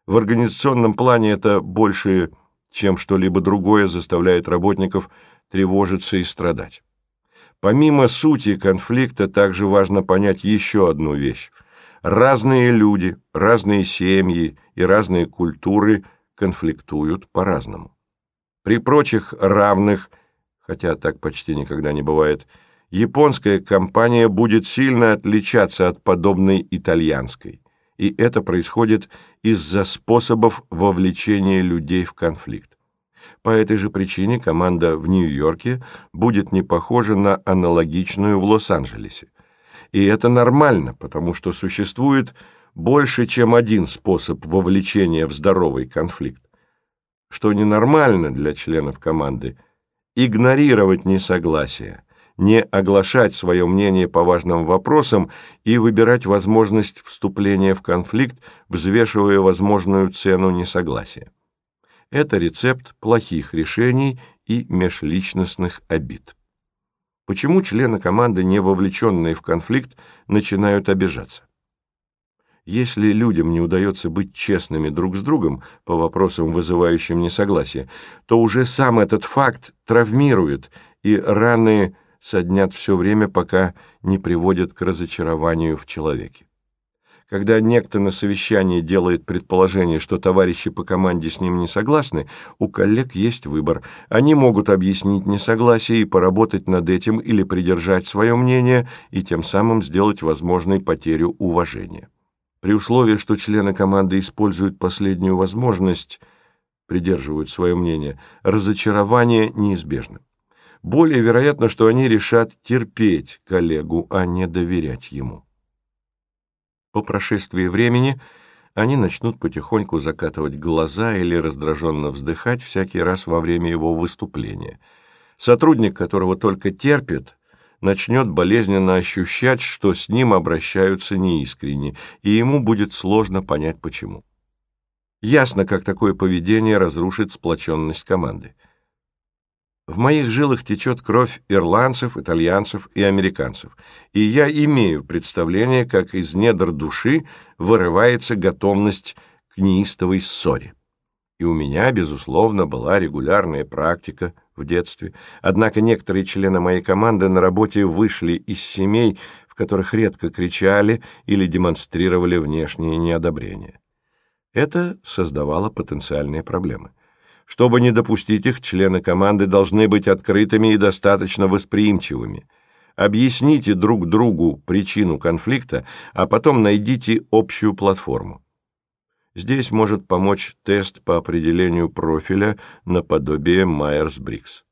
в организационном плане это больше, чем что-либо другое, заставляет работников тревожиться и страдать. Помимо сути конфликта, также важно понять еще одну вещь. Разные люди, разные семьи и разные культуры конфликтуют по-разному. При прочих равных, хотя так почти никогда не бывает, японская компания будет сильно отличаться от подобной итальянской и это происходит из-за способов вовлечения людей в конфликт. По этой же причине команда в Нью-Йорке будет не похожа на аналогичную в Лос-Анджелесе. И это нормально, потому что существует больше, чем один способ вовлечения в здоровый конфликт. Что ненормально для членов команды – игнорировать несогласие – не оглашать свое мнение по важным вопросам и выбирать возможность вступления в конфликт, взвешивая возможную цену несогласия. Это рецепт плохих решений и межличностных обид. Почему члены команды, не вовлеченные в конфликт, начинают обижаться? Если людям не удается быть честными друг с другом по вопросам, вызывающим несогласие, то уже сам этот факт травмирует, и раны – соднят все время, пока не приводят к разочарованию в человеке. Когда некто на совещании делает предположение, что товарищи по команде с ним не согласны, у коллег есть выбор. Они могут объяснить несогласие и поработать над этим или придержать свое мнение и тем самым сделать возможной потерю уважения. При условии, что члены команды используют последнюю возможность, придерживают свое мнение, разочарование неизбежно более вероятно, что они решат терпеть коллегу, а не доверять ему. По прошествии времени они начнут потихоньку закатывать глаза или раздраженно вздыхать всякий раз во время его выступления. Сотрудник, которого только терпит, начнет болезненно ощущать, что с ним обращаются неискренне, и ему будет сложно понять почему. Ясно, как такое поведение разрушит сплоченность команды. В моих жилах течет кровь ирландцев, итальянцев и американцев, и я имею представление, как из недр души вырывается готовность к неистовой ссоре. И у меня, безусловно, была регулярная практика в детстве, однако некоторые члены моей команды на работе вышли из семей, в которых редко кричали или демонстрировали внешнее неодобрение. Это создавало потенциальные проблемы. Чтобы не допустить их, члены команды должны быть открытыми и достаточно восприимчивыми. Объясните друг другу причину конфликта, а потом найдите общую платформу. Здесь может помочь тест по определению профиля наподобие Майерс-Бриггс.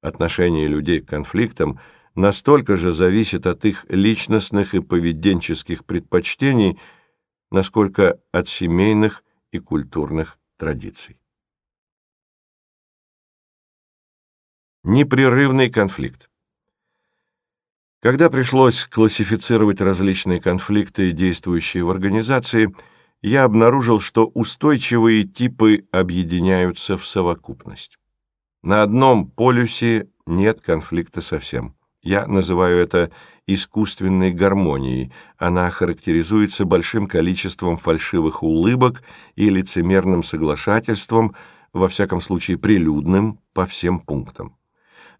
Отношение людей к конфликтам настолько же зависит от их личностных и поведенческих предпочтений, насколько от семейных и культурных традиций. Непрерывный конфликт. Когда пришлось классифицировать различные конфликты, действующие в организации, я обнаружил, что устойчивые типы объединяются в совокупность. На одном полюсе нет конфликта совсем. Я называю это искусственной гармонией. Она характеризуется большим количеством фальшивых улыбок и лицемерным соглашательством, во всяком случае прилюдным по всем пунктам.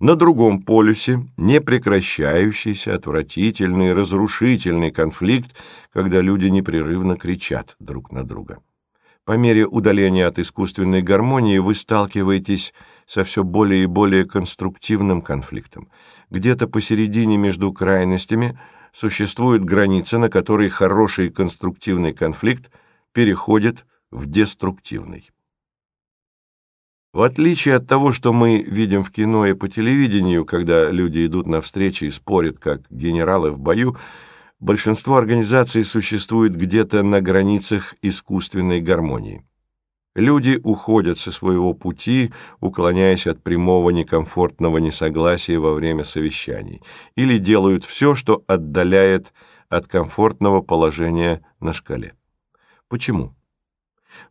На другом полюсе непрекращающийся, отвратительный, разрушительный конфликт, когда люди непрерывно кричат друг на друга. По мере удаления от искусственной гармонии вы сталкиваетесь со все более и более конструктивным конфликтом. Где-то посередине между крайностями существует граница, на которой хороший конструктивный конфликт переходит в деструктивный. В отличие от того, что мы видим в кино и по телевидению, когда люди идут на встречи и спорят, как генералы в бою, большинство организаций существует где-то на границах искусственной гармонии. Люди уходят со своего пути, уклоняясь от прямого некомфортного несогласия во время совещаний, или делают все, что отдаляет от комфортного положения на шкале. Почему?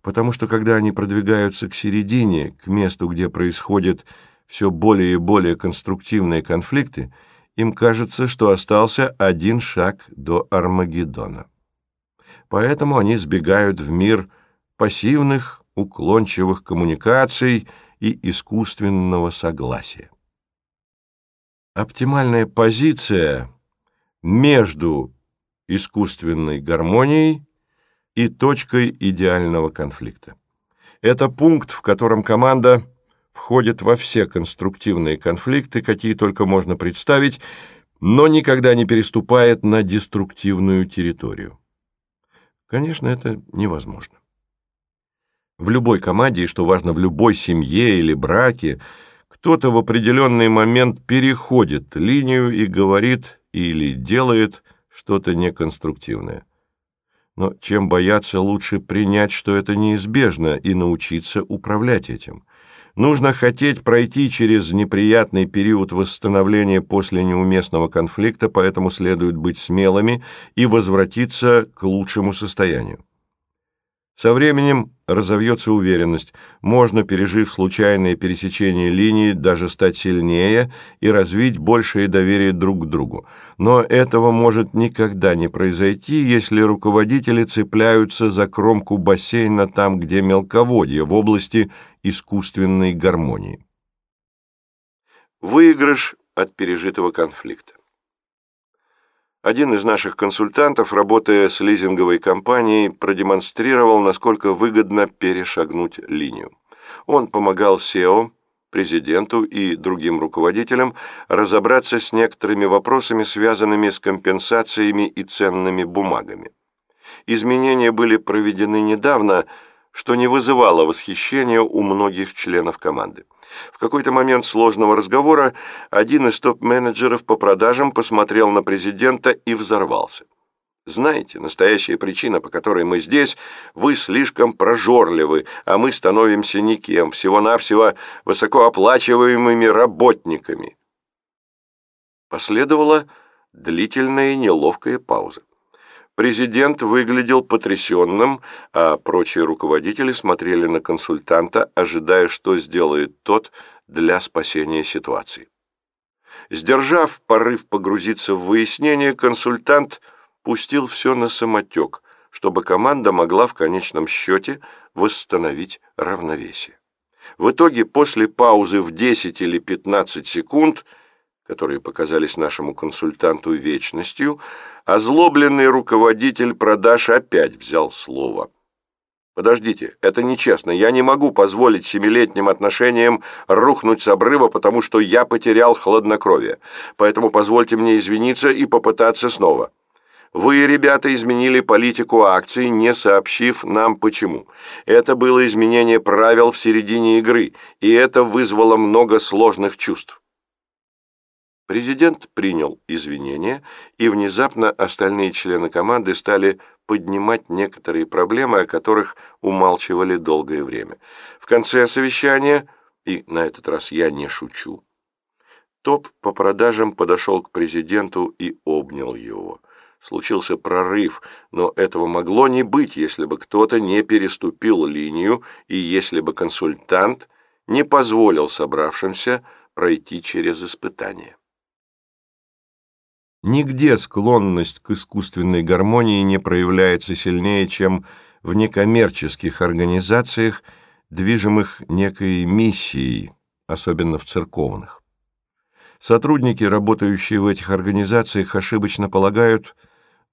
потому что когда они продвигаются к середине, к месту, где происходят все более и более конструктивные конфликты, им кажется, что остался один шаг до Армагеддона. Поэтому они сбегают в мир пассивных, уклончивых коммуникаций и искусственного согласия. Оптимальная позиция между искусственной гармонией и точкой идеального конфликта. Это пункт, в котором команда входит во все конструктивные конфликты, какие только можно представить, но никогда не переступает на деструктивную территорию. Конечно, это невозможно. В любой команде, и что важно, в любой семье или браке, кто-то в определенный момент переходит линию и говорит или делает что-то неконструктивное. Но чем бояться, лучше принять, что это неизбежно, и научиться управлять этим. Нужно хотеть пройти через неприятный период восстановления после неуместного конфликта, поэтому следует быть смелыми и возвратиться к лучшему состоянию. Со временем разовьется уверенность, можно, пережив случайное пересечение линии, даже стать сильнее и развить большее доверие друг к другу. Но этого может никогда не произойти, если руководители цепляются за кромку бассейна там, где мелководье, в области искусственной гармонии. Выигрыш от пережитого конфликта. Один из наших консультантов, работая с лизинговой компанией, продемонстрировал, насколько выгодно перешагнуть линию. Он помогал SEO, президенту и другим руководителям разобраться с некоторыми вопросами, связанными с компенсациями и ценными бумагами. Изменения были проведены недавно – что не вызывало восхищения у многих членов команды. В какой-то момент сложного разговора один из топ-менеджеров по продажам посмотрел на президента и взорвался. «Знаете, настоящая причина, по которой мы здесь, вы слишком прожорливы, а мы становимся никем, всего-навсего высокооплачиваемыми работниками». Последовала длительная неловкая пауза. Президент выглядел потрясенным, а прочие руководители смотрели на консультанта, ожидая, что сделает тот для спасения ситуации. Сдержав порыв погрузиться в выяснение, консультант пустил все на самотек, чтобы команда могла в конечном счете восстановить равновесие. В итоге после паузы в 10 или 15 секунд – которые показались нашему консультанту вечностью, озлобленный руководитель продаж опять взял слово. «Подождите, это нечестно. Я не могу позволить семилетним отношениям рухнуть с обрыва, потому что я потерял хладнокровие. Поэтому позвольте мне извиниться и попытаться снова». Вы, ребята, изменили политику акций, не сообщив нам почему. Это было изменение правил в середине игры, и это вызвало много сложных чувств. Президент принял извинения, и внезапно остальные члены команды стали поднимать некоторые проблемы, о которых умалчивали долгое время. В конце совещания, и на этот раз я не шучу, топ по продажам подошел к президенту и обнял его. Случился прорыв, но этого могло не быть, если бы кто-то не переступил линию и если бы консультант не позволил собравшимся пройти через испытание. Нигде склонность к искусственной гармонии не проявляется сильнее, чем в некоммерческих организациях, движимых некой миссией, особенно в церковных. Сотрудники, работающие в этих организациях, ошибочно полагают,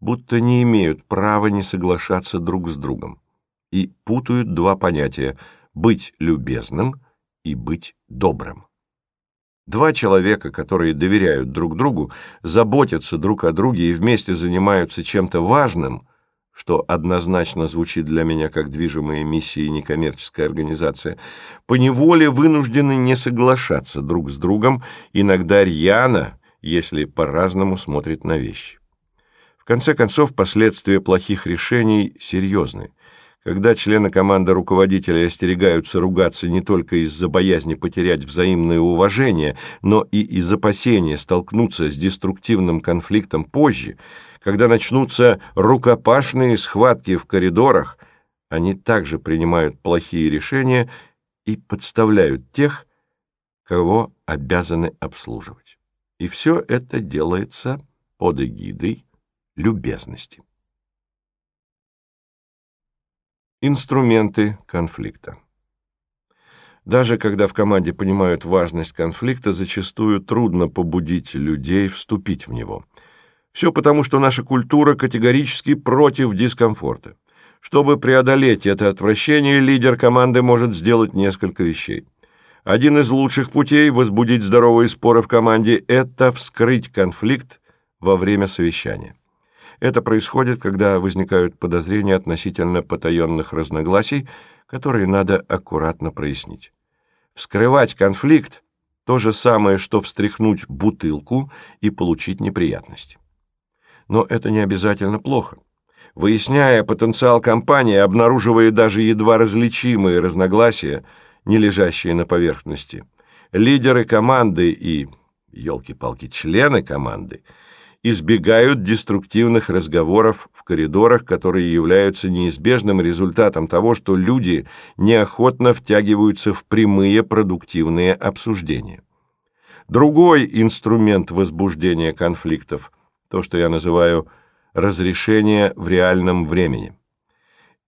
будто не имеют права не соглашаться друг с другом и путают два понятия – быть любезным и быть добрым. Два человека, которые доверяют друг другу, заботятся друг о друге и вместе занимаются чем-то важным, что однозначно звучит для меня как движимая миссия и некоммерческая организация, поневоле вынуждены не соглашаться друг с другом, иногда рьяно, если по-разному смотрит на вещи. В конце концов, последствия плохих решений серьезны. Когда члены команды руководителей остерегаются ругаться не только из-за боязни потерять взаимное уважение, но и из опасения столкнуться с деструктивным конфликтом позже, когда начнутся рукопашные схватки в коридорах, они также принимают плохие решения и подставляют тех, кого обязаны обслуживать. И все это делается под эгидой любезности. Инструменты конфликта. Даже когда в команде понимают важность конфликта, зачастую трудно побудить людей вступить в него. Все потому, что наша культура категорически против дискомфорта. Чтобы преодолеть это отвращение, лидер команды может сделать несколько вещей. Один из лучших путей возбудить здоровые споры в команде – это вскрыть конфликт во время совещания. Это происходит, когда возникают подозрения относительно потаенных разногласий, которые надо аккуратно прояснить. Вскрывать конфликт – то же самое, что встряхнуть бутылку и получить неприятности. Но это не обязательно плохо. Выясняя потенциал компании, обнаруживая даже едва различимые разногласия, не лежащие на поверхности, лидеры команды и, елки-палки, члены команды – избегают деструктивных разговоров в коридорах, которые являются неизбежным результатом того, что люди неохотно втягиваются в прямые продуктивные обсуждения. Другой инструмент возбуждения конфликтов – то, что я называю «разрешение в реальном времени».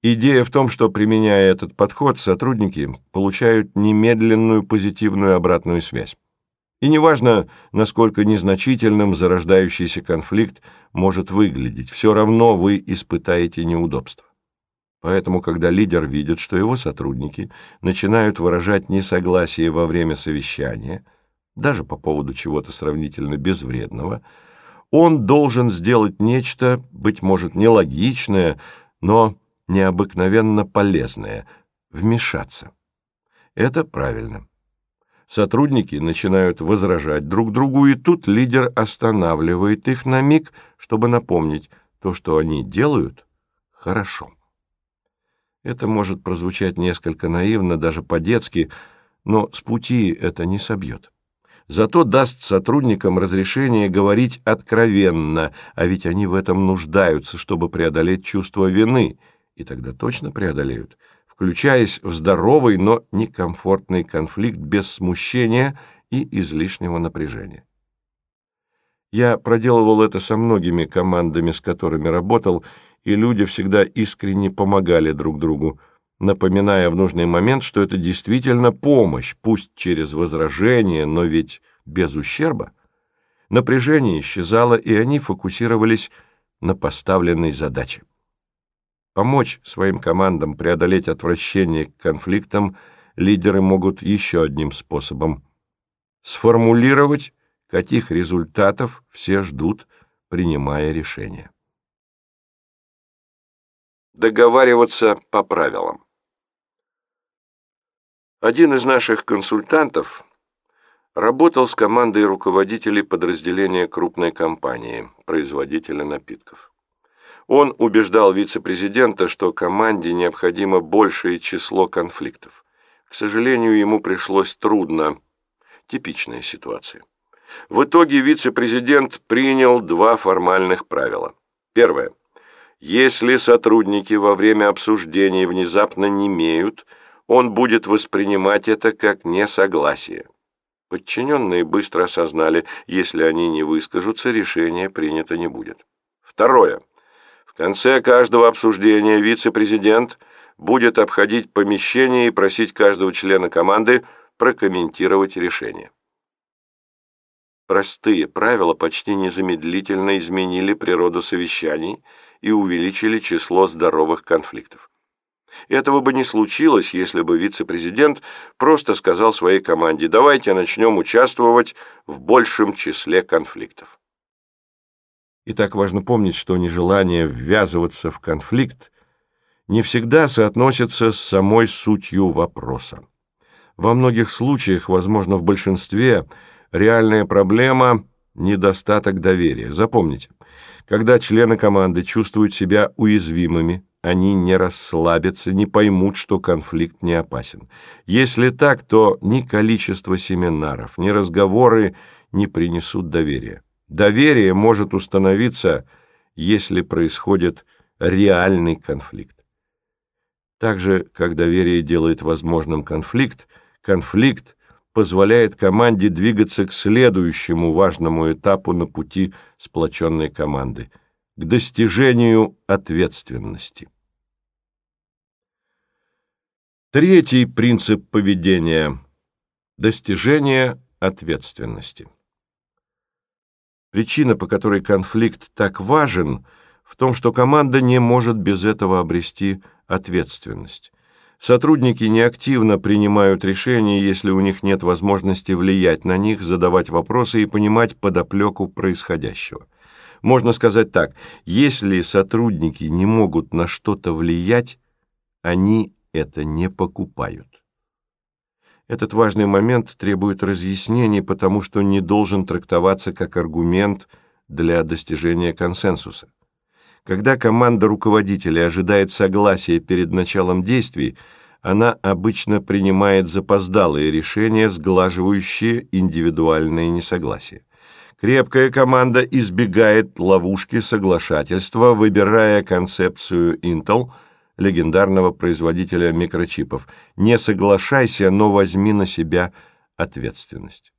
Идея в том, что, применяя этот подход, сотрудники получают немедленную позитивную обратную связь. И неважно, насколько незначительным зарождающийся конфликт может выглядеть, все равно вы испытаете неудобство. Поэтому, когда лидер видит, что его сотрудники начинают выражать несогласие во время совещания, даже по поводу чего-то сравнительно безвредного, он должен сделать нечто, быть может, нелогичное, но необыкновенно полезное – вмешаться. Это правильно. Сотрудники начинают возражать друг другу, и тут лидер останавливает их на миг, чтобы напомнить, то, что они делают, хорошо. Это может прозвучать несколько наивно, даже по-детски, но с пути это не собьет. Зато даст сотрудникам разрешение говорить откровенно, а ведь они в этом нуждаются, чтобы преодолеть чувство вины, и тогда точно преодолеют – включаясь в здоровый, но некомфортный конфликт без смущения и излишнего напряжения. Я проделывал это со многими командами, с которыми работал, и люди всегда искренне помогали друг другу, напоминая в нужный момент, что это действительно помощь, пусть через возражение, но ведь без ущерба. Напряжение исчезало, и они фокусировались на поставленной задаче. Помочь своим командам преодолеть отвращение к конфликтам лидеры могут еще одним способом – сформулировать, каких результатов все ждут, принимая решение. Договариваться по правилам. Один из наших консультантов работал с командой руководителей подразделения крупной компании, производителя напитков. Он убеждал вице-президента, что команде необходимо большее число конфликтов. К сожалению, ему пришлось трудно. Типичная ситуация. В итоге вице-президент принял два формальных правила. Первое. Если сотрудники во время обсуждений внезапно не имеют, он будет воспринимать это как несогласие. Подчиненные быстро осознали, если они не выскажутся, решение принято не будет. Второе. В конце каждого обсуждения вице-президент будет обходить помещение и просить каждого члена команды прокомментировать решение. Простые правила почти незамедлительно изменили природу совещаний и увеличили число здоровых конфликтов. Этого бы не случилось, если бы вице-президент просто сказал своей команде «давайте начнем участвовать в большем числе конфликтов». И так важно помнить, что нежелание ввязываться в конфликт не всегда соотносится с самой сутью вопроса. Во многих случаях, возможно, в большинстве, реальная проблема – недостаток доверия. Запомните, когда члены команды чувствуют себя уязвимыми, они не расслабятся, не поймут, что конфликт не опасен. Если так, то ни количество семинаров, ни разговоры не принесут доверия. Доверие может установиться, если происходит реальный конфликт. Так же, как доверие делает возможным конфликт, конфликт позволяет команде двигаться к следующему важному этапу на пути сплоченной команды – к достижению ответственности. Третий принцип поведения – достижение ответственности. Причина, по которой конфликт так важен, в том, что команда не может без этого обрести ответственность. Сотрудники неактивно принимают решения, если у них нет возможности влиять на них, задавать вопросы и понимать подоплеку происходящего. Можно сказать так, если сотрудники не могут на что-то влиять, они это не покупают. Этот важный момент требует разъяснений, потому что не должен трактоваться как аргумент для достижения консенсуса. Когда команда руководителей ожидает согласия перед началом действий, она обычно принимает запоздалые решения, сглаживающие индивидуальные несогласия. Крепкая команда избегает ловушки соглашательства, выбирая концепцию Intel – легендарного производителя микрочипов. Не соглашайся, но возьми на себя ответственность.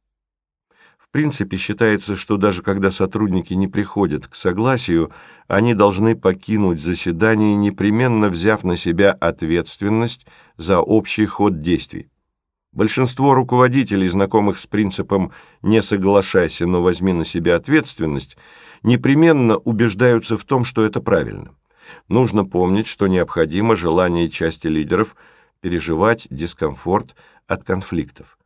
В принципе, считается, что даже когда сотрудники не приходят к согласию, они должны покинуть заседание, непременно взяв на себя ответственность за общий ход действий. Большинство руководителей, знакомых с принципом «не соглашайся, но возьми на себя ответственность», непременно убеждаются в том, что это правильно. Нужно помнить, что необходимо желание части лидеров переживать дискомфорт от конфликтов.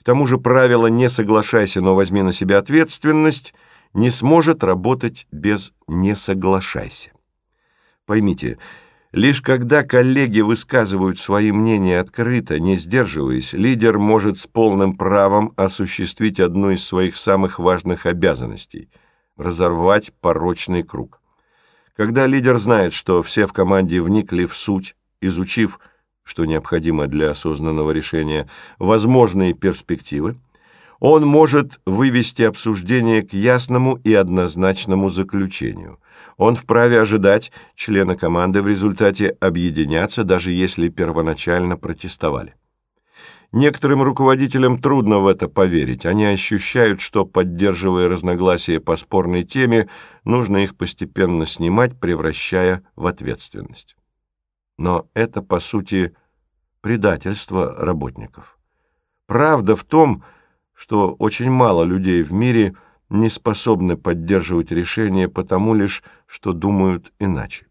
К тому же правило «не соглашайся, но возьми на себя ответственность» не сможет работать без «не соглашайся». Поймите, лишь когда коллеги высказывают свои мнения открыто, не сдерживаясь, лидер может с полным правом осуществить одну из своих самых важных обязанностей – разорвать порочный круг. Когда лидер знает, что все в команде вникли в суть, изучив, что необходимо для осознанного решения, возможные перспективы, он может вывести обсуждение к ясному и однозначному заключению. Он вправе ожидать члены команды в результате объединяться, даже если первоначально протестовали. Некоторым руководителям трудно в это поверить. Они ощущают, что, поддерживая разногласия по спорной теме, нужно их постепенно снимать, превращая в ответственность. Но это, по сути, предательство работников. Правда в том, что очень мало людей в мире не способны поддерживать решения потому лишь, что думают иначе.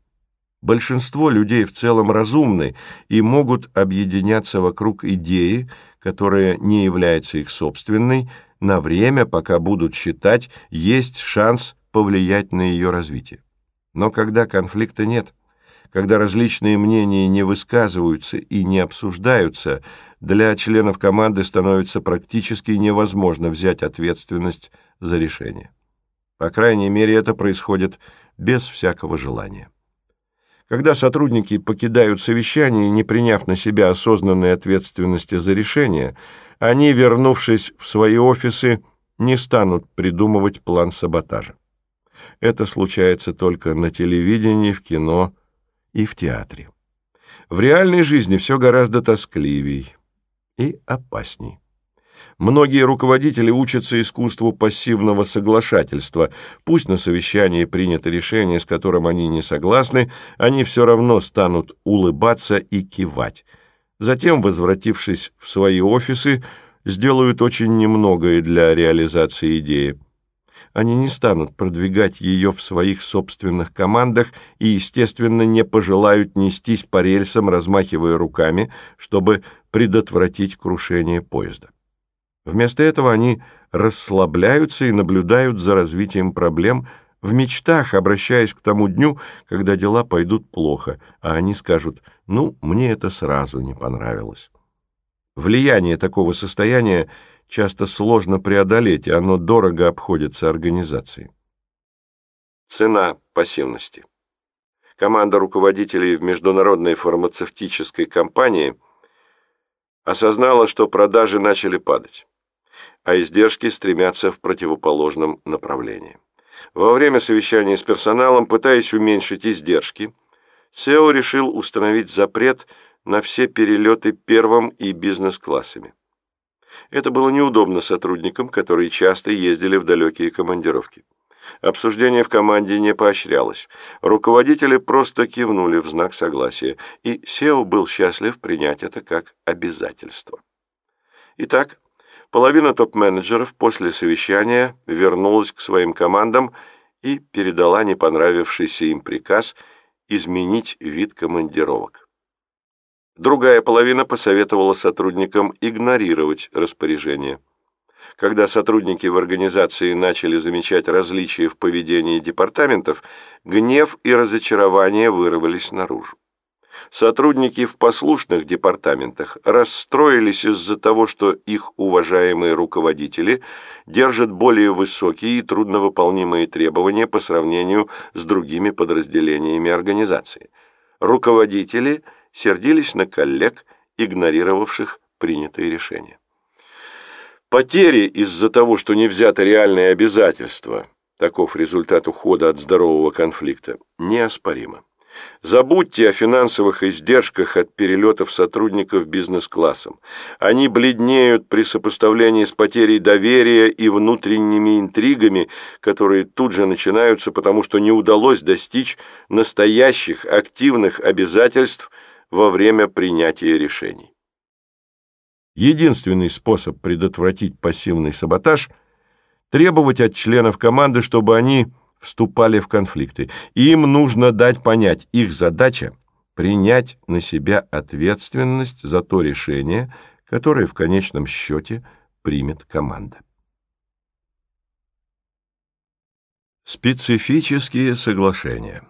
Большинство людей в целом разумны и могут объединяться вокруг идеи, которая не является их собственной, на время, пока будут считать, есть шанс повлиять на ее развитие. Но когда конфликта нет, когда различные мнения не высказываются и не обсуждаются, для членов команды становится практически невозможно взять ответственность за решение. По крайней мере, это происходит без всякого желания. Когда сотрудники покидают совещание, не приняв на себя осознанной ответственности за решение, они, вернувшись в свои офисы, не станут придумывать план саботажа. Это случается только на телевидении, в кино и в театре. В реальной жизни все гораздо тоскливей и опасней. Многие руководители учатся искусству пассивного соглашательства. Пусть на совещании принято решение, с которым они не согласны, они все равно станут улыбаться и кивать. Затем, возвратившись в свои офисы, сделают очень немногое для реализации идеи. Они не станут продвигать ее в своих собственных командах и, естественно, не пожелают нестись по рельсам, размахивая руками, чтобы предотвратить крушение поезда. Вместо этого они расслабляются и наблюдают за развитием проблем в мечтах, обращаясь к тому дню, когда дела пойдут плохо, а они скажут «ну, мне это сразу не понравилось». Влияние такого состояния часто сложно преодолеть, и оно дорого обходится организации. Цена пассивности. Команда руководителей в международной фармацевтической компании осознала, что продажи начали падать а издержки стремятся в противоположном направлении. Во время совещания с персоналом, пытаясь уменьшить издержки, Сео решил установить запрет на все перелеты первым и бизнес-классами. Это было неудобно сотрудникам, которые часто ездили в далекие командировки. Обсуждение в команде не поощрялось. Руководители просто кивнули в знак согласия, и Сео был счастлив принять это как обязательство. Итак, Половина топ-менеджеров после совещания вернулась к своим командам и передала не понравившийся им приказ изменить вид командировок. Другая половина посоветовала сотрудникам игнорировать распоряжение. Когда сотрудники в организации начали замечать различия в поведении департаментов, гнев и разочарование вырвались наружу. Сотрудники в послушных департаментах расстроились из-за того, что их уважаемые руководители держат более высокие и трудновыполнимые требования по сравнению с другими подразделениями организации. Руководители сердились на коллег, игнорировавших принятые решения. Потери из-за того, что не взято реальное обязательство, таков результат ухода от здорового конфликта, неоспоримы. Забудьте о финансовых издержках от перелетов сотрудников бизнес-классом. Они бледнеют при сопоставлении с потерей доверия и внутренними интригами, которые тут же начинаются, потому что не удалось достичь настоящих активных обязательств во время принятия решений. Единственный способ предотвратить пассивный саботаж – требовать от членов команды, чтобы они – вступали в конфликты. Им нужно дать понять, их задача – принять на себя ответственность за то решение, которое в конечном счете примет команда. Специфические соглашения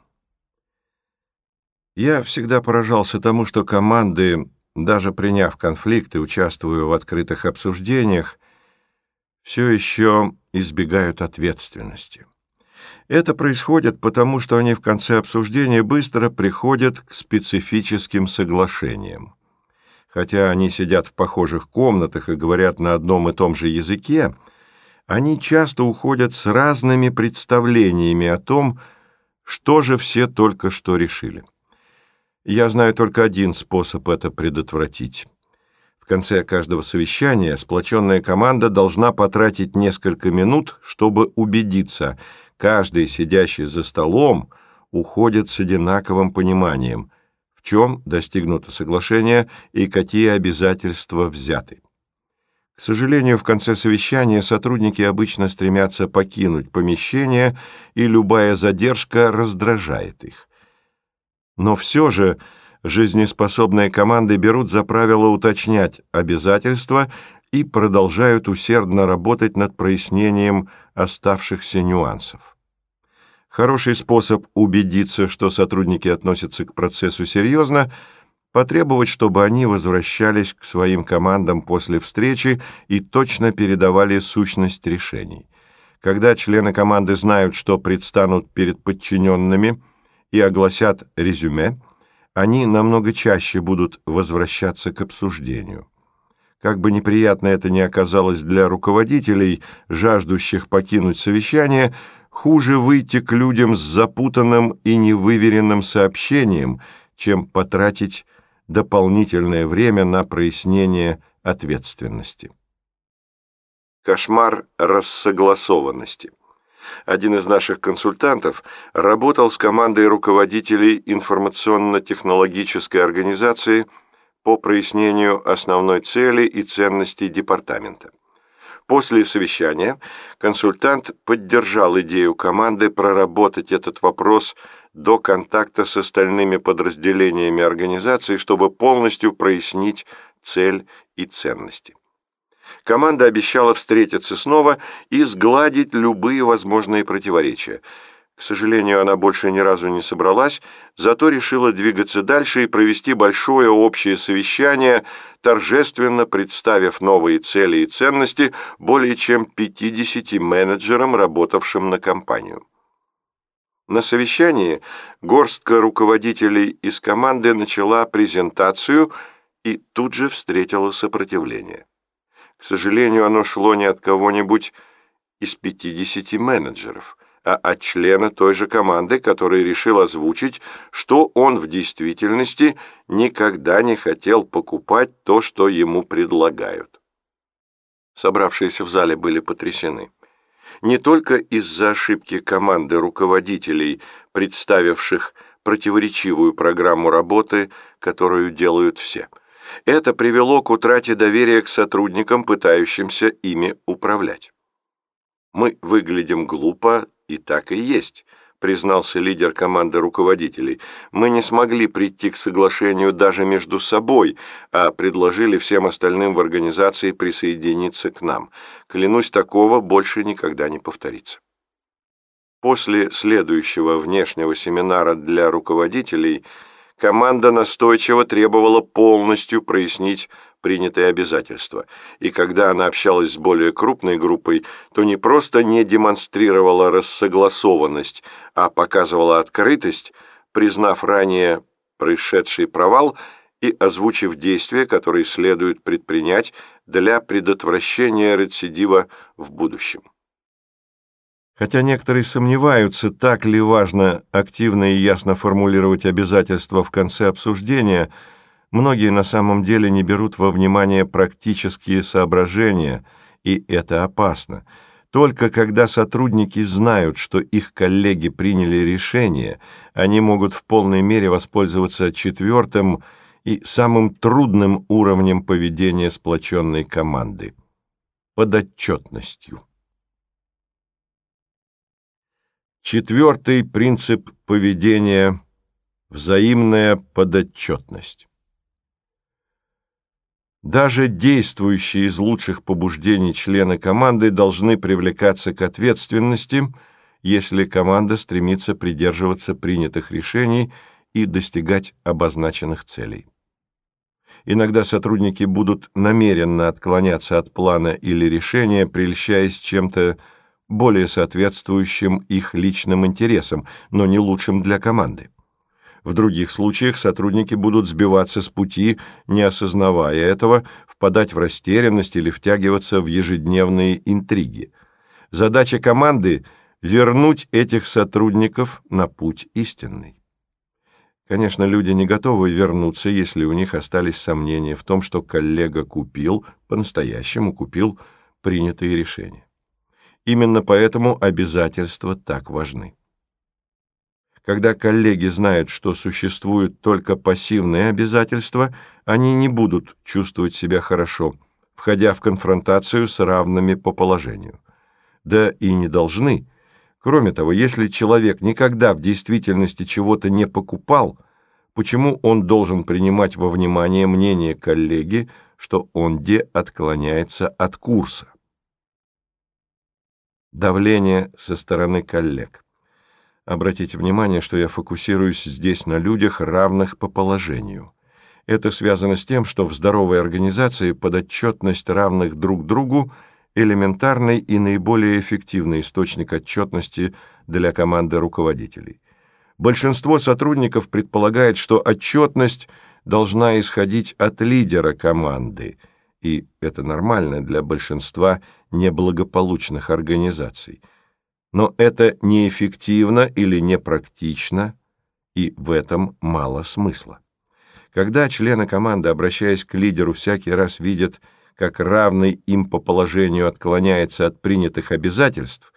Я всегда поражался тому, что команды, даже приняв конфликты, и участвуя в открытых обсуждениях, все еще избегают ответственности. Это происходит потому, что они в конце обсуждения быстро приходят к специфическим соглашениям. Хотя они сидят в похожих комнатах и говорят на одном и том же языке, они часто уходят с разными представлениями о том, что же все только что решили. Я знаю только один способ это предотвратить. В конце каждого совещания сплоченная команда должна потратить несколько минут, чтобы убедиться – каждый, сидящий за столом, уходит с одинаковым пониманием, в чем достигнуто соглашение и какие обязательства взяты. К сожалению, в конце совещания сотрудники обычно стремятся покинуть помещение, и любая задержка раздражает их. Но все же жизнеспособные команды берут за правило уточнять обязательства и продолжают усердно работать над прояснением обязательств оставшихся нюансов. Хороший способ убедиться, что сотрудники относятся к процессу серьезно, потребовать, чтобы они возвращались к своим командам после встречи и точно передавали сущность решений. Когда члены команды знают, что предстанут перед подчиненными и огласят резюме, они намного чаще будут возвращаться к обсуждению. Как бы неприятно это ни оказалось для руководителей, жаждущих покинуть совещание, хуже выйти к людям с запутанным и невыверенным сообщением, чем потратить дополнительное время на прояснение ответственности. Кошмар рассогласованности. Один из наших консультантов работал с командой руководителей информационно-технологической организации – по прояснению основной цели и ценностей департамента. После совещания консультант поддержал идею команды проработать этот вопрос до контакта с остальными подразделениями организации, чтобы полностью прояснить цель и ценности. Команда обещала встретиться снова и сгладить любые возможные противоречия – к сожалению, она больше ни разу не собралась, зато решила двигаться дальше и провести большое общее совещание, торжественно представив новые цели и ценности более чем 50 менеджерам, работавшим на компанию. На совещании горстка руководителей из команды начала презентацию и тут же встретила сопротивление. К сожалению, оно шло не от кого-нибудь из 50 менеджеров – а от члена той же команды, который решил озвучить, что он в действительности никогда не хотел покупать то, что ему предлагают. Собравшиеся в зале были потрясены. Не только из-за ошибки команды руководителей, представивших противоречивую программу работы, которую делают все. Это привело к утрате доверия к сотрудникам, пытающимся ими управлять. Мы выглядим глупо, и так и есть, признался лидер команды руководителей. Мы не смогли прийти к соглашению даже между собой, а предложили всем остальным в организации присоединиться к нам. Клянусь, такого больше никогда не повторится. После следующего внешнего семинара для руководителей команда настойчиво требовала полностью прояснить принятые обязательства, и когда она общалась с более крупной группой, то не просто не демонстрировала рассогласованность, а показывала открытость, признав ранее происшедший провал и озвучив действия, которые следует предпринять для предотвращения рецидива в будущем. Хотя некоторые сомневаются, так ли важно активно и ясно формулировать обязательства в конце обсуждения – Многие на самом деле не берут во внимание практические соображения, и это опасно. Только когда сотрудники знают, что их коллеги приняли решение, они могут в полной мере воспользоваться четвертым и самым трудным уровнем поведения сплоченной команды – подотчетностью. Четвертый принцип поведения – взаимная подотчетность. Даже действующие из лучших побуждений члены команды должны привлекаться к ответственности, если команда стремится придерживаться принятых решений и достигать обозначенных целей. Иногда сотрудники будут намеренно отклоняться от плана или решения, прельщаясь чем-то более соответствующим их личным интересам, но не лучшим для команды. В других случаях сотрудники будут сбиваться с пути, не осознавая этого, впадать в растерянность или втягиваться в ежедневные интриги. Задача команды – вернуть этих сотрудников на путь истинный. Конечно, люди не готовы вернуться, если у них остались сомнения в том, что коллега купил, по-настоящему купил, принятые решения. Именно поэтому обязательства так важны. Когда коллеги знают, что существуют только пассивные обязательства, они не будут чувствовать себя хорошо, входя в конфронтацию с равными по положению. Да и не должны. Кроме того, если человек никогда в действительности чего-то не покупал, почему он должен принимать во внимание мнение коллеги, что он где отклоняется от курса? Давление со стороны коллег. Обратите внимание, что я фокусируюсь здесь на людях, равных по положению. Это связано с тем, что в здоровой организации подотчетность равных друг другу – элементарный и наиболее эффективный источник отчетности для команды руководителей. Большинство сотрудников предполагает, что отчетность должна исходить от лидера команды, и это нормально для большинства неблагополучных организаций – но это неэффективно или непрактично, и в этом мало смысла. Когда члены команды, обращаясь к лидеру, всякий раз видят, как равный им по положению отклоняется от принятых обязательств,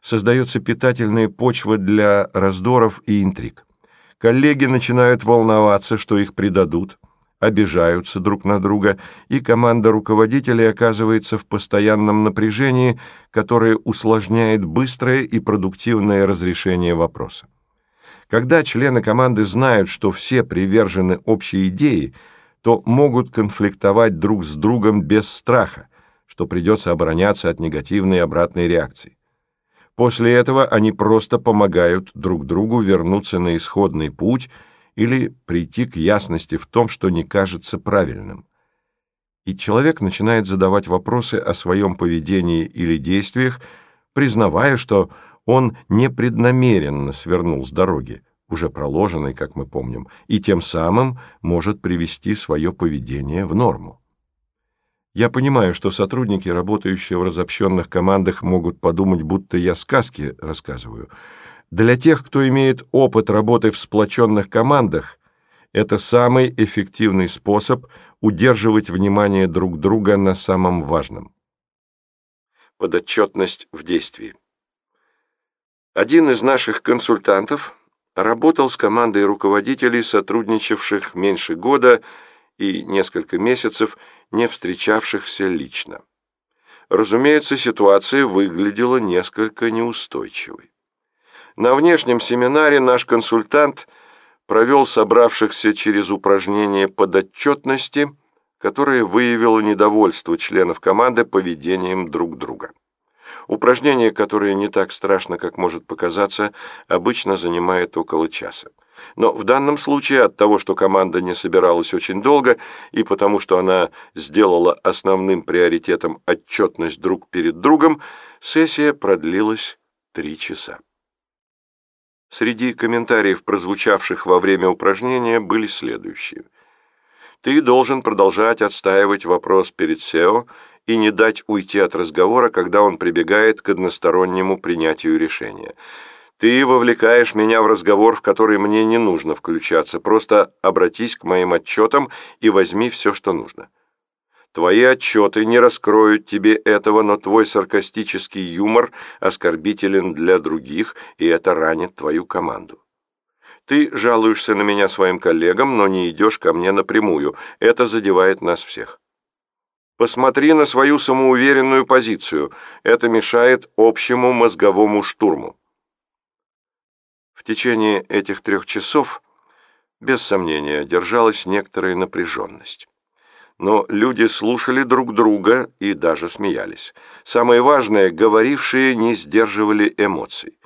создается питательная почва для раздоров и интриг. Коллеги начинают волноваться, что их предадут – обижаются друг на друга, и команда руководителей оказывается в постоянном напряжении, которое усложняет быстрое и продуктивное разрешение вопроса. Когда члены команды знают, что все привержены общей идее, то могут конфликтовать друг с другом без страха, что придется обороняться от негативной обратной реакции. После этого они просто помогают друг другу вернуться на исходный путь – или прийти к ясности в том, что не кажется правильным. И человек начинает задавать вопросы о своем поведении или действиях, признавая, что он непреднамеренно свернул с дороги, уже проложенной, как мы помним, и тем самым может привести свое поведение в норму. Я понимаю, что сотрудники, работающие в разобщенных командах, могут подумать, будто я сказки рассказываю – для тех, кто имеет опыт работы в сплоченных командах, это самый эффективный способ удерживать внимание друг друга на самом важном. Подотчетность в действии. Один из наших консультантов работал с командой руководителей, сотрудничавших меньше года и несколько месяцев, не встречавшихся лично. Разумеется, ситуация выглядела несколько неустойчивой. На внешнем семинаре наш консультант провел собравшихся через упражнение подотчетности, которое выявило недовольство членов команды поведением друг друга. Упражнение, которое не так страшно, как может показаться, обычно занимает около часа. Но в данном случае от того, что команда не собиралась очень долго, и потому что она сделала основным приоритетом отчетность друг перед другом, сессия продлилась три часа. Среди комментариев, прозвучавших во время упражнения, были следующие. «Ты должен продолжать отстаивать вопрос перед SEO и не дать уйти от разговора, когда он прибегает к одностороннему принятию решения. Ты вовлекаешь меня в разговор, в который мне не нужно включаться, просто обратись к моим отчетам и возьми все, что нужно». Твои отчеты не раскроют тебе этого, но твой саркастический юмор оскорбителен для других, и это ранит твою команду. Ты жалуешься на меня своим коллегам, но не идешь ко мне напрямую. Это задевает нас всех. Посмотри на свою самоуверенную позицию. Это мешает общему мозговому штурму. В течение этих трех часов, без сомнения, держалась некоторая напряженность но люди слушали друг друга и даже смеялись. Самое важное, говорившие не сдерживали эмоций.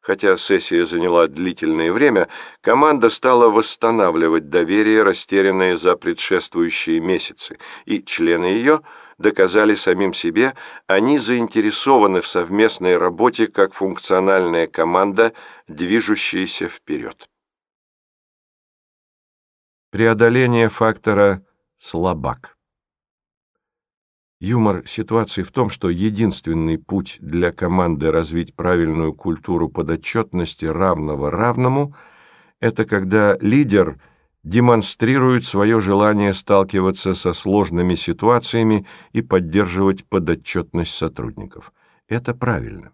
Хотя сессия заняла длительное время, команда стала восстанавливать доверие, растерянное за предшествующие месяцы, и члены ее доказали самим себе, они заинтересованы в совместной работе как функциональная команда, движущаяся вперед. Преодоление фактора слабак. Юмор ситуации в том, что единственный путь для команды развить правильную культуру подотчетности равного равному – это когда лидер демонстрирует свое желание сталкиваться со сложными ситуациями и поддерживать подотчетность сотрудников. Это правильно.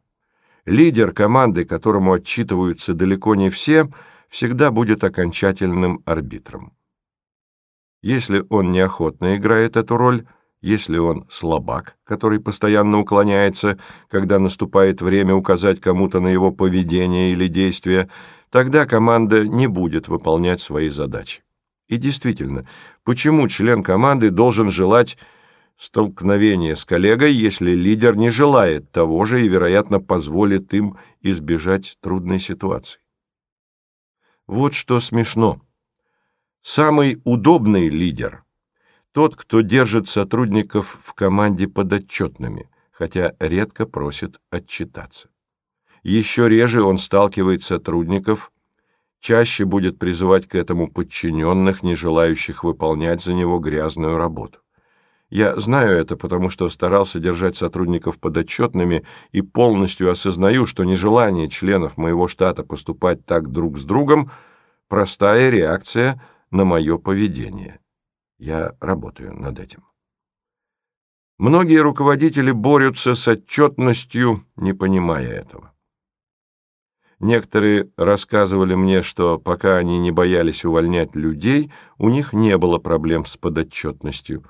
Лидер команды, которому отчитываются далеко не все, всегда будет окончательным арбитром. Если он неохотно играет эту роль, если он слабак, который постоянно уклоняется, когда наступает время указать кому-то на его поведение или действия, тогда команда не будет выполнять свои задачи. И действительно, почему член команды должен желать столкновения с коллегой, если лидер не желает того же и, вероятно, позволит им избежать трудной ситуации? Вот что смешно. Самый удобный лидер – тот, кто держит сотрудников в команде подотчетными, хотя редко просит отчитаться. Еще реже он сталкивает сотрудников, чаще будет призывать к этому подчиненных, не желающих выполнять за него грязную работу. Я знаю это, потому что старался держать сотрудников подотчетными и полностью осознаю, что нежелание членов моего штата поступать так друг с другом – простая реакция – на мое поведение. Я работаю над этим. Многие руководители борются с отчетностью, не понимая этого. Некоторые рассказывали мне, что пока они не боялись увольнять людей, у них не было проблем с подотчетностью.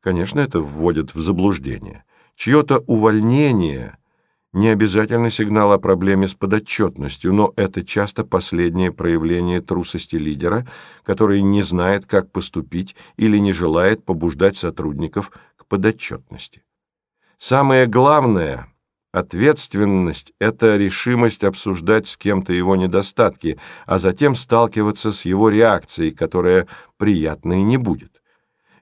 Конечно, это вводит в заблуждение. Чье-то увольнение – не обязательно сигнал о проблеме с подотчетностью, но это часто последнее проявление трусости лидера, который не знает, как поступить или не желает побуждать сотрудников к подотчетности. Самое главное – ответственность – это решимость обсуждать с кем-то его недостатки, а затем сталкиваться с его реакцией, которая приятной не будет.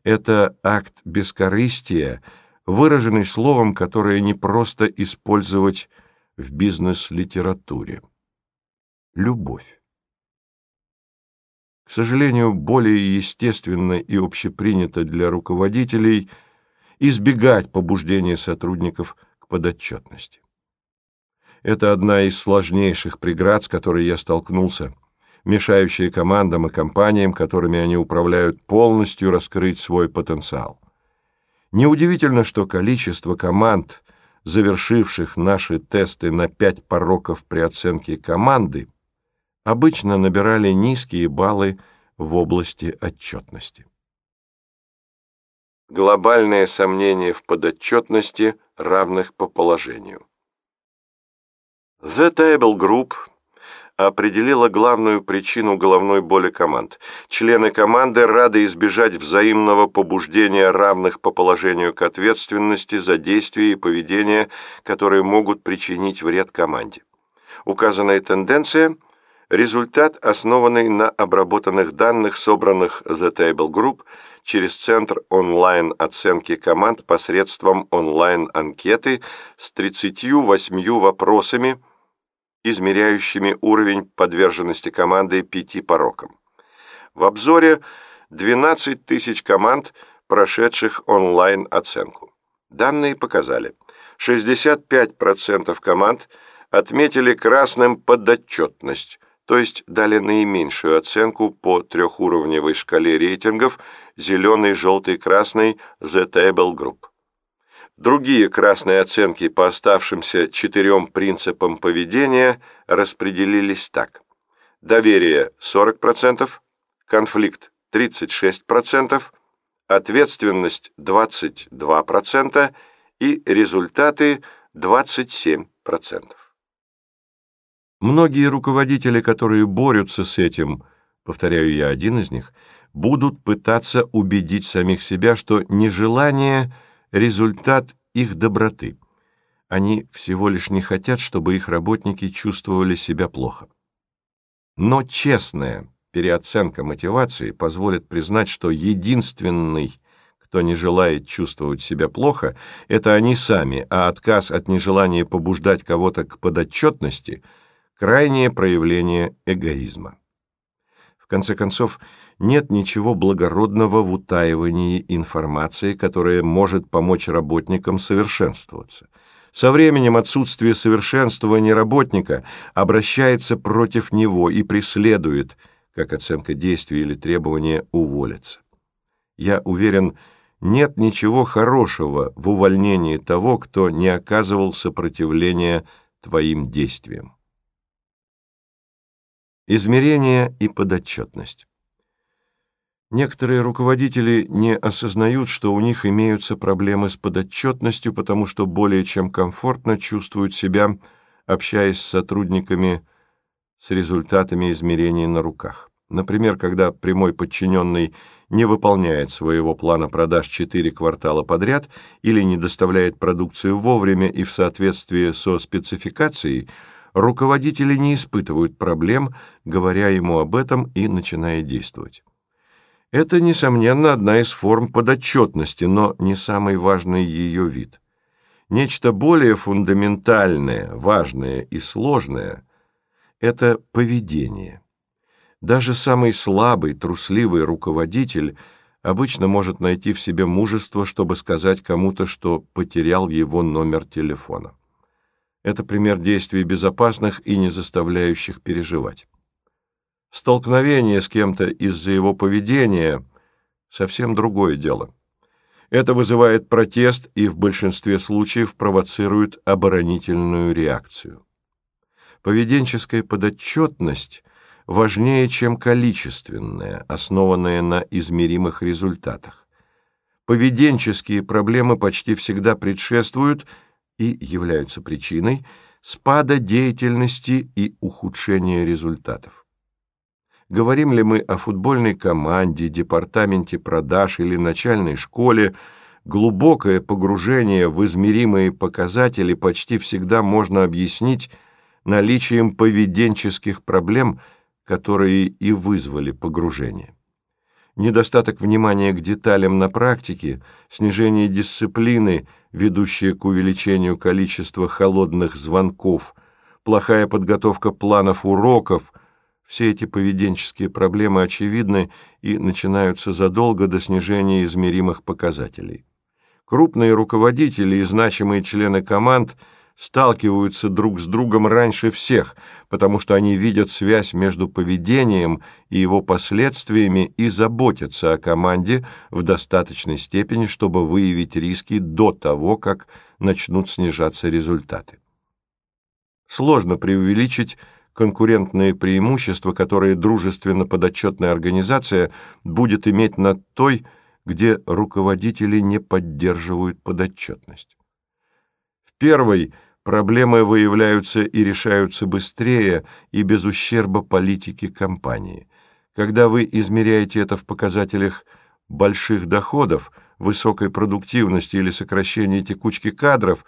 Это акт бескорыстия – выраженный словом, которое не просто использовать в бизнес-литературе. Любовь. К сожалению, более естественно и общепринято для руководителей избегать побуждения сотрудников к подотчетности. Это одна из сложнейших преград, с которой я столкнулся, мешающая командам и компаниям, которыми они управляют, полностью раскрыть свой потенциал. Неудивительно, что количество команд, завершивших наши тесты на пять пороков при оценке команды, обычно набирали низкие баллы в области отчетности. Глобальное сомнение в подотчетности равных по положению. The Table Group – определила главную причину головной боли команд. Члены команды рады избежать взаимного побуждения равных по положению к ответственности за действия и поведение, которые могут причинить вред команде. Указанная тенденция – Результат, основанный на обработанных данных, собранных The Table Group через Центр онлайн-оценки команд посредством онлайн-анкеты с 38 вопросами – измеряющими уровень подверженности команды пяти порокам. В обзоре 12 тысяч команд, прошедших онлайн-оценку. Данные показали, 65% команд отметили красным подотчетность, то есть дали наименьшую оценку по трехуровневой шкале рейтингов зеленый, желтый, красный The Table Group. Другие красные оценки по оставшимся четырем принципам поведения распределились так. Доверие – 40%, конфликт – 36%, ответственность – 22% и результаты – 27%. Многие руководители, которые борются с этим, повторяю я один из них, будут пытаться убедить самих себя, что нежелание – результат их доброты. Они всего лишь не хотят, чтобы их работники чувствовали себя плохо. Но честная переоценка мотивации позволит признать, что единственный, кто не желает чувствовать себя плохо, это они сами, а отказ от нежелания побуждать кого-то к подотчетности – крайнее проявление эгоизма. В конце концов, нет ничего благородного в утаивании информации, которая может помочь работникам совершенствоваться. Со временем отсутствие совершенствования работника обращается против него и преследует, как оценка действий или требование уволиться. Я уверен, нет ничего хорошего в увольнении того, кто не оказывал сопротивления твоим действиям. Измерение и подотчетность. Некоторые руководители не осознают, что у них имеются проблемы с подотчетностью, потому что более чем комфортно чувствуют себя, общаясь с сотрудниками с результатами измерений на руках. Например, когда прямой подчиненный не выполняет своего плана продаж 4 квартала подряд или не доставляет продукцию вовремя и в соответствии со спецификацией, руководители не испытывают проблем, говоря ему об этом и начиная действовать. Это, несомненно, одна из форм подотчетности, но не самый важный ее вид. Нечто более фундаментальное, важное и сложное – это поведение. Даже самый слабый, трусливый руководитель обычно может найти в себе мужество, чтобы сказать кому-то, что потерял его номер телефона. Это пример действий безопасных и не заставляющих переживать. Столкновение с кем-то из-за его поведения – совсем другое дело. Это вызывает протест и в большинстве случаев провоцирует оборонительную реакцию. Поведенческая подотчетность важнее, чем количественная, основанная на измеримых результатах. Поведенческие проблемы почти всегда предшествуют и являются причиной спада деятельности и ухудшения результатов говорим ли мы о футбольной команде, департаменте продаж или начальной школе, глубокое погружение в измеримые показатели почти всегда можно объяснить наличием поведенческих проблем, которые и вызвали погружение. Недостаток внимания к деталям на практике, снижение дисциплины, ведущее к увеличению количества холодных звонков, плохая подготовка планов уроков – все эти поведенческие проблемы очевидны и начинаются задолго до снижения измеримых показателей. Крупные руководители и значимые члены команд сталкиваются друг с другом раньше всех, потому что они видят связь между поведением и его последствиями и заботятся о команде в достаточной степени, чтобы выявить риски до того, как начнут снижаться результаты. Сложно преувеличить конкурентные преимущества, которые дружественно подотчетная организация будет иметь над той, где руководители не поддерживают подотчетность. В первой проблемы выявляются и решаются быстрее и без ущерба политике компании. Когда вы измеряете это в показателях больших доходов, высокой продуктивности или сокращения текучки кадров,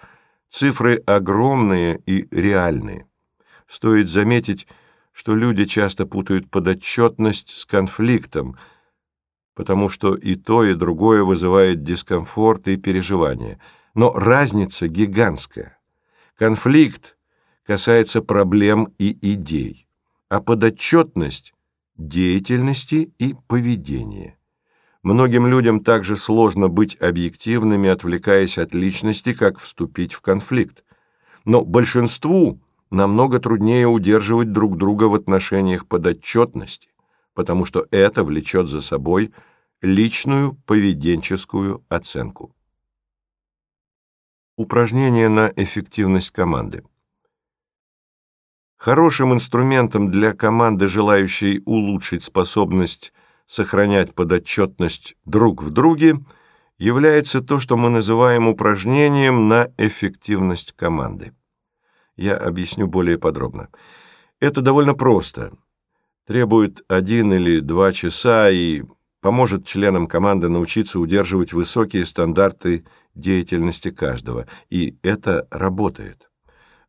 цифры огромные и реальные. Стоит заметить, что люди часто путают подотчетность с конфликтом, потому что и то, и другое вызывает дискомфорт и переживания. Но разница гигантская. Конфликт касается проблем и идей, а подотчетность – деятельности и поведения. Многим людям также сложно быть объективными, отвлекаясь от личности, как вступить в конфликт. Но большинству – намного труднее удерживать друг друга в отношениях подотчетности, потому что это влечет за собой личную поведенческую оценку. Упражнение на эффективность команды. Хорошим инструментом для команды, желающей улучшить способность сохранять подотчетность друг в друге, является то, что мы называем упражнением на эффективность команды. Я объясню более подробно. Это довольно просто. Требует один или два часа и поможет членам команды научиться удерживать высокие стандарты деятельности каждого. И это работает.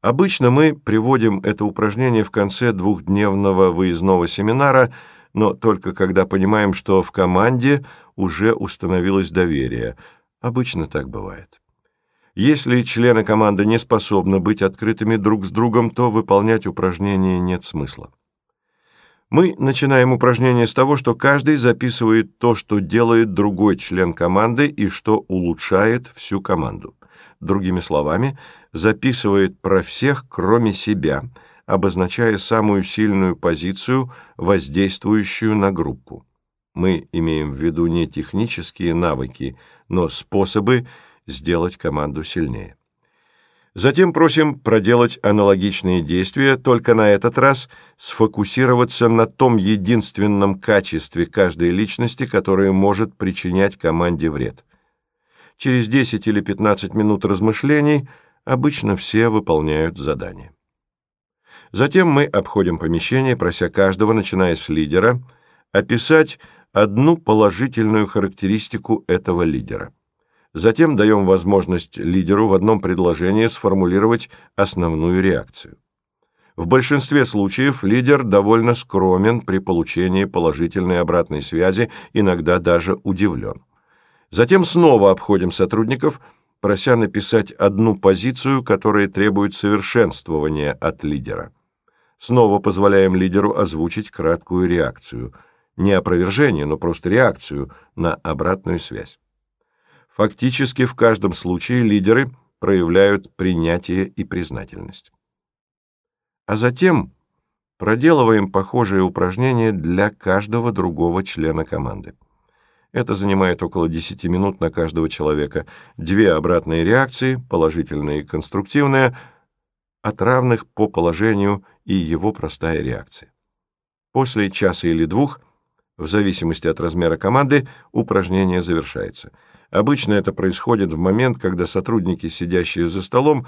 Обычно мы приводим это упражнение в конце двухдневного выездного семинара, но только когда понимаем, что в команде уже установилось доверие. Обычно так бывает. Если члены команды не способны быть открытыми друг с другом, то выполнять упражнение нет смысла. Мы начинаем упражнение с того, что каждый записывает то, что делает другой член команды и что улучшает всю команду. Другими словами, записывает про всех, кроме себя, обозначая самую сильную позицию, воздействующую на группу. Мы имеем в виду не технические навыки, но способы, сделать команду сильнее. Затем просим проделать аналогичные действия, только на этот раз сфокусироваться на том единственном качестве каждой личности, которое может причинять команде вред. Через 10 или 15 минут размышлений обычно все выполняют задание. Затем мы обходим помещение, прося каждого, начиная с лидера, описать одну положительную характеристику этого лидера. Затем даем возможность лидеру в одном предложении сформулировать основную реакцию. В большинстве случаев лидер довольно скромен при получении положительной обратной связи, иногда даже удивлен. Затем снова обходим сотрудников, прося написать одну позицию, которая требует совершенствования от лидера. Снова позволяем лидеру озвучить краткую реакцию. Не опровержение, но просто реакцию на обратную связь. Фактически в каждом случае лидеры проявляют принятие и признательность. А затем проделываем похожие упражнения для каждого другого члена команды. Это занимает около 10 минут на каждого человека. Две обратные реакции, положительная и конструктивная, от равных по положению и его простая реакция. После часа или двух, в зависимости от размера команды, упражнение завершается – Обычно это происходит в момент, когда сотрудники, сидящие за столом,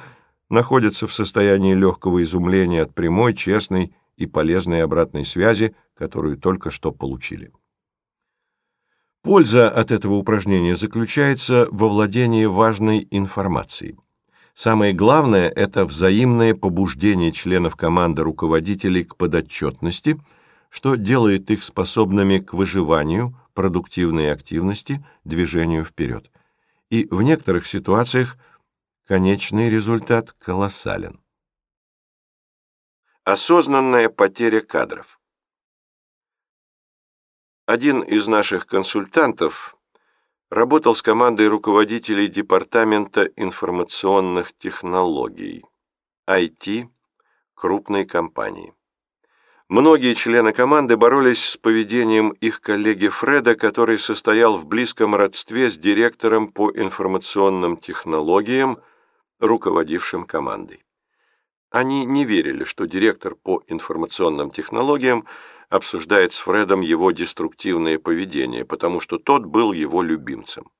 находятся в состоянии легкого изумления от прямой, честной и полезной обратной связи, которую только что получили. Польза от этого упражнения заключается во владении важной информацией. Самое главное – это взаимное побуждение членов команды руководителей к подотчетности, что делает их способными к выживанию, продуктивной активности движению вперед. И в некоторых ситуациях конечный результат колоссален. Осознанная потеря кадров. Один из наших консультантов работал с командой руководителей Департамента информационных технологий, IT, крупной компании. Многие члены команды боролись с поведением их коллеги Фреда, который состоял в близком родстве с директором по информационным технологиям, руководившим командой. Они не верили, что директор по информационным технологиям обсуждает с Фредом его деструктивное поведение, потому что тот был его любимцем.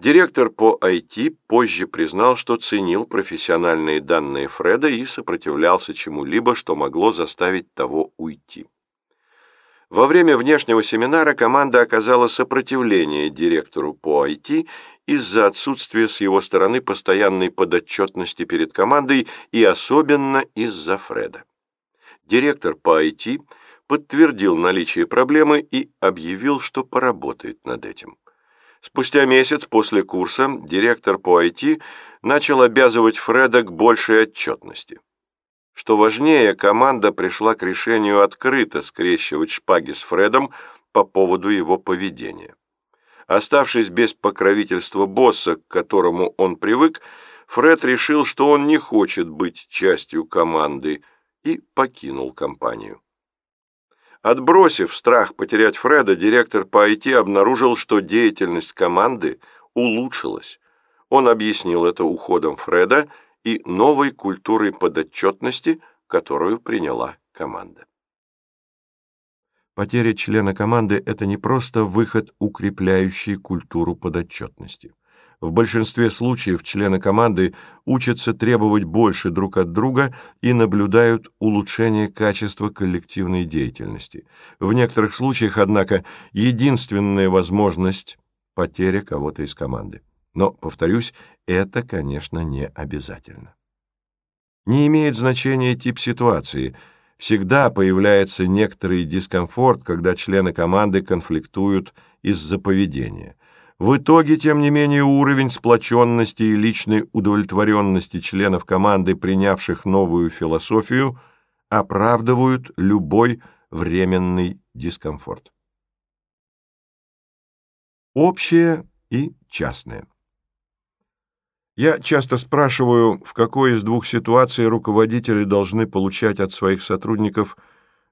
Директор по IT позже признал, что ценил профессиональные данные Фреда и сопротивлялся чему-либо, что могло заставить того уйти. Во время внешнего семинара команда оказала сопротивление директору по IT из-за отсутствия с его стороны постоянной подотчетности перед командой и особенно из-за Фреда. Директор по IT подтвердил наличие проблемы и объявил, что поработает над этим. Спустя месяц после курса директор по IT начал обязывать Фреда к большей отчетности. Что важнее, команда пришла к решению открыто скрещивать шпаги с Фредом по поводу его поведения. Оставшись без покровительства босса, к которому он привык, Фред решил, что он не хочет быть частью команды, и покинул компанию. Отбросив страх потерять Фреда, директор по IT обнаружил, что деятельность команды улучшилась. Он объяснил это уходом Фреда и новой культурой подотчетности, которую приняла команда. Потеря члена команды – это не просто выход, укрепляющий культуру подотчетности. В большинстве случаев члены команды учатся требовать больше друг от друга и наблюдают улучшение качества коллективной деятельности. В некоторых случаях, однако, единственная возможность – потеря кого-то из команды. Но, повторюсь, это, конечно, не обязательно. Не имеет значения тип ситуации – Всегда появляется некоторый дискомфорт, когда члены команды конфликтуют из-за поведения. В итоге, тем не менее, уровень сплоченности и личной удовлетворенности членов команды, принявших новую философию, оправдывают любой временный дискомфорт. Общее и частное. Я часто спрашиваю, в какой из двух ситуаций руководители должны получать от своих сотрудников –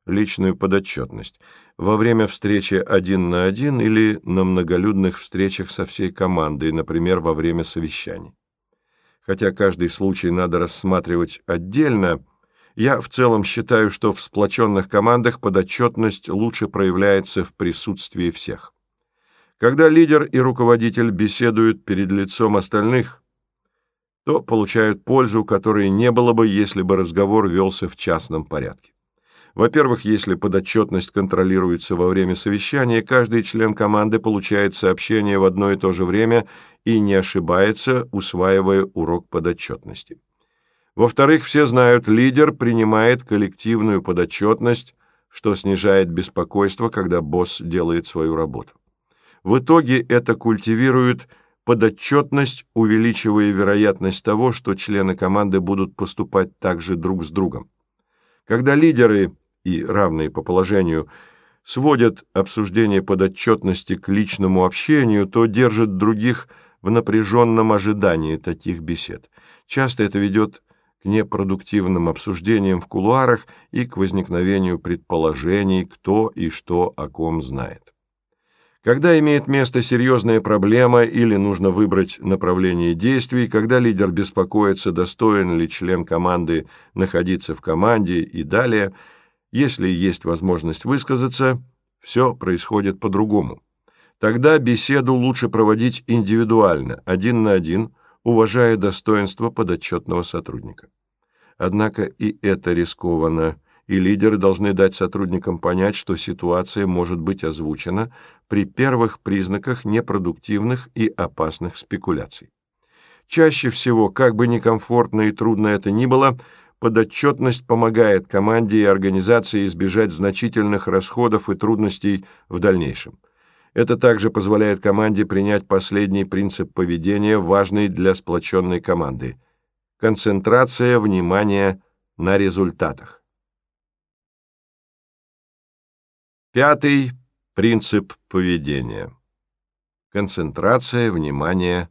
личную подотчетность во время встречи один на один или на многолюдных встречах со всей командой, например, во время совещаний. Хотя каждый случай надо рассматривать отдельно, я в целом считаю, что в сплоченных командах подотчетность лучше проявляется в присутствии всех. Когда лидер и руководитель беседуют перед лицом остальных, то получают пользу, которой не было бы, если бы разговор велся в частном порядке. Во-первых, если подотчетность контролируется во время совещания, каждый член команды получает сообщение в одно и то же время и не ошибается, усваивая урок подотчетности. Во-вторых, все знают, лидер принимает коллективную подотчетность, что снижает беспокойство, когда босс делает свою работу. В итоге это культивирует подотчетность, увеличивая вероятность того, что члены команды будут поступать также друг с другом. Когда лидеры и равные по положению сводят обсуждение подотчетности к личному общению, то держат других в напряженном ожидании таких бесед. Часто это ведет к непродуктивным обсуждениям в кулуарах и к возникновению предположений, кто и что о ком знает. Когда имеет место серьезная проблема или нужно выбрать направление действий, когда лидер беспокоится, достоин ли член команды находиться в команде и далее – если есть возможность высказаться, все происходит по-другому. Тогда беседу лучше проводить индивидуально, один на один, уважая достоинство подотчетного сотрудника. Однако и это рискованно, и лидеры должны дать сотрудникам понять, что ситуация может быть озвучена при первых признаках непродуктивных и опасных спекуляций. Чаще всего, как бы некомфортно и трудно это ни было, подотчетность помогает команде и организации избежать значительных расходов и трудностей в дальнейшем. Это также позволяет команде принять последний принцип поведения, важный для сплоченной команды – концентрация внимания на результатах. Пятый принцип поведения – концентрация внимания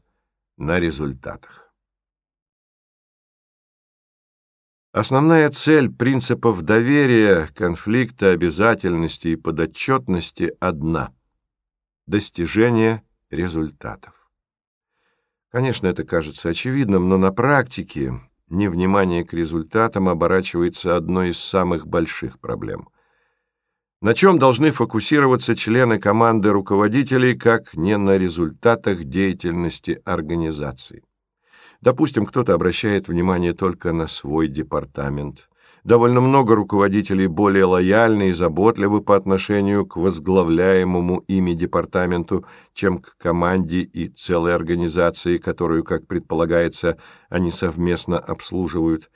на результатах. Основная цель принципов доверия, конфликта, обязательности и подотчетности одна – достижение результатов. Конечно, это кажется очевидным, но на практике невнимание к результатам оборачивается одной из самых больших проблем. На чем должны фокусироваться члены команды руководителей, как не на результатах деятельности организации? Допустим, кто-то обращает внимание только на свой департамент. Довольно много руководителей более лояльны и заботливы по отношению к возглавляемому ими департаменту, чем к команде и целой организации, которую, как предполагается, они совместно обслуживают.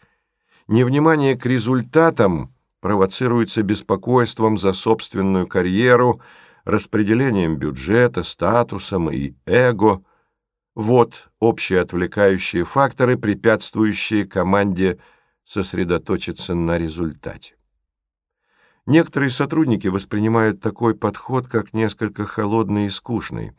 Невнимание к результатам провоцируется беспокойством за собственную карьеру, распределением бюджета, статусом и эго – вот общие отвлекающие факторы, препятствующие команде сосредоточиться на результате. Некоторые сотрудники воспринимают такой подход как несколько холодный и скучный,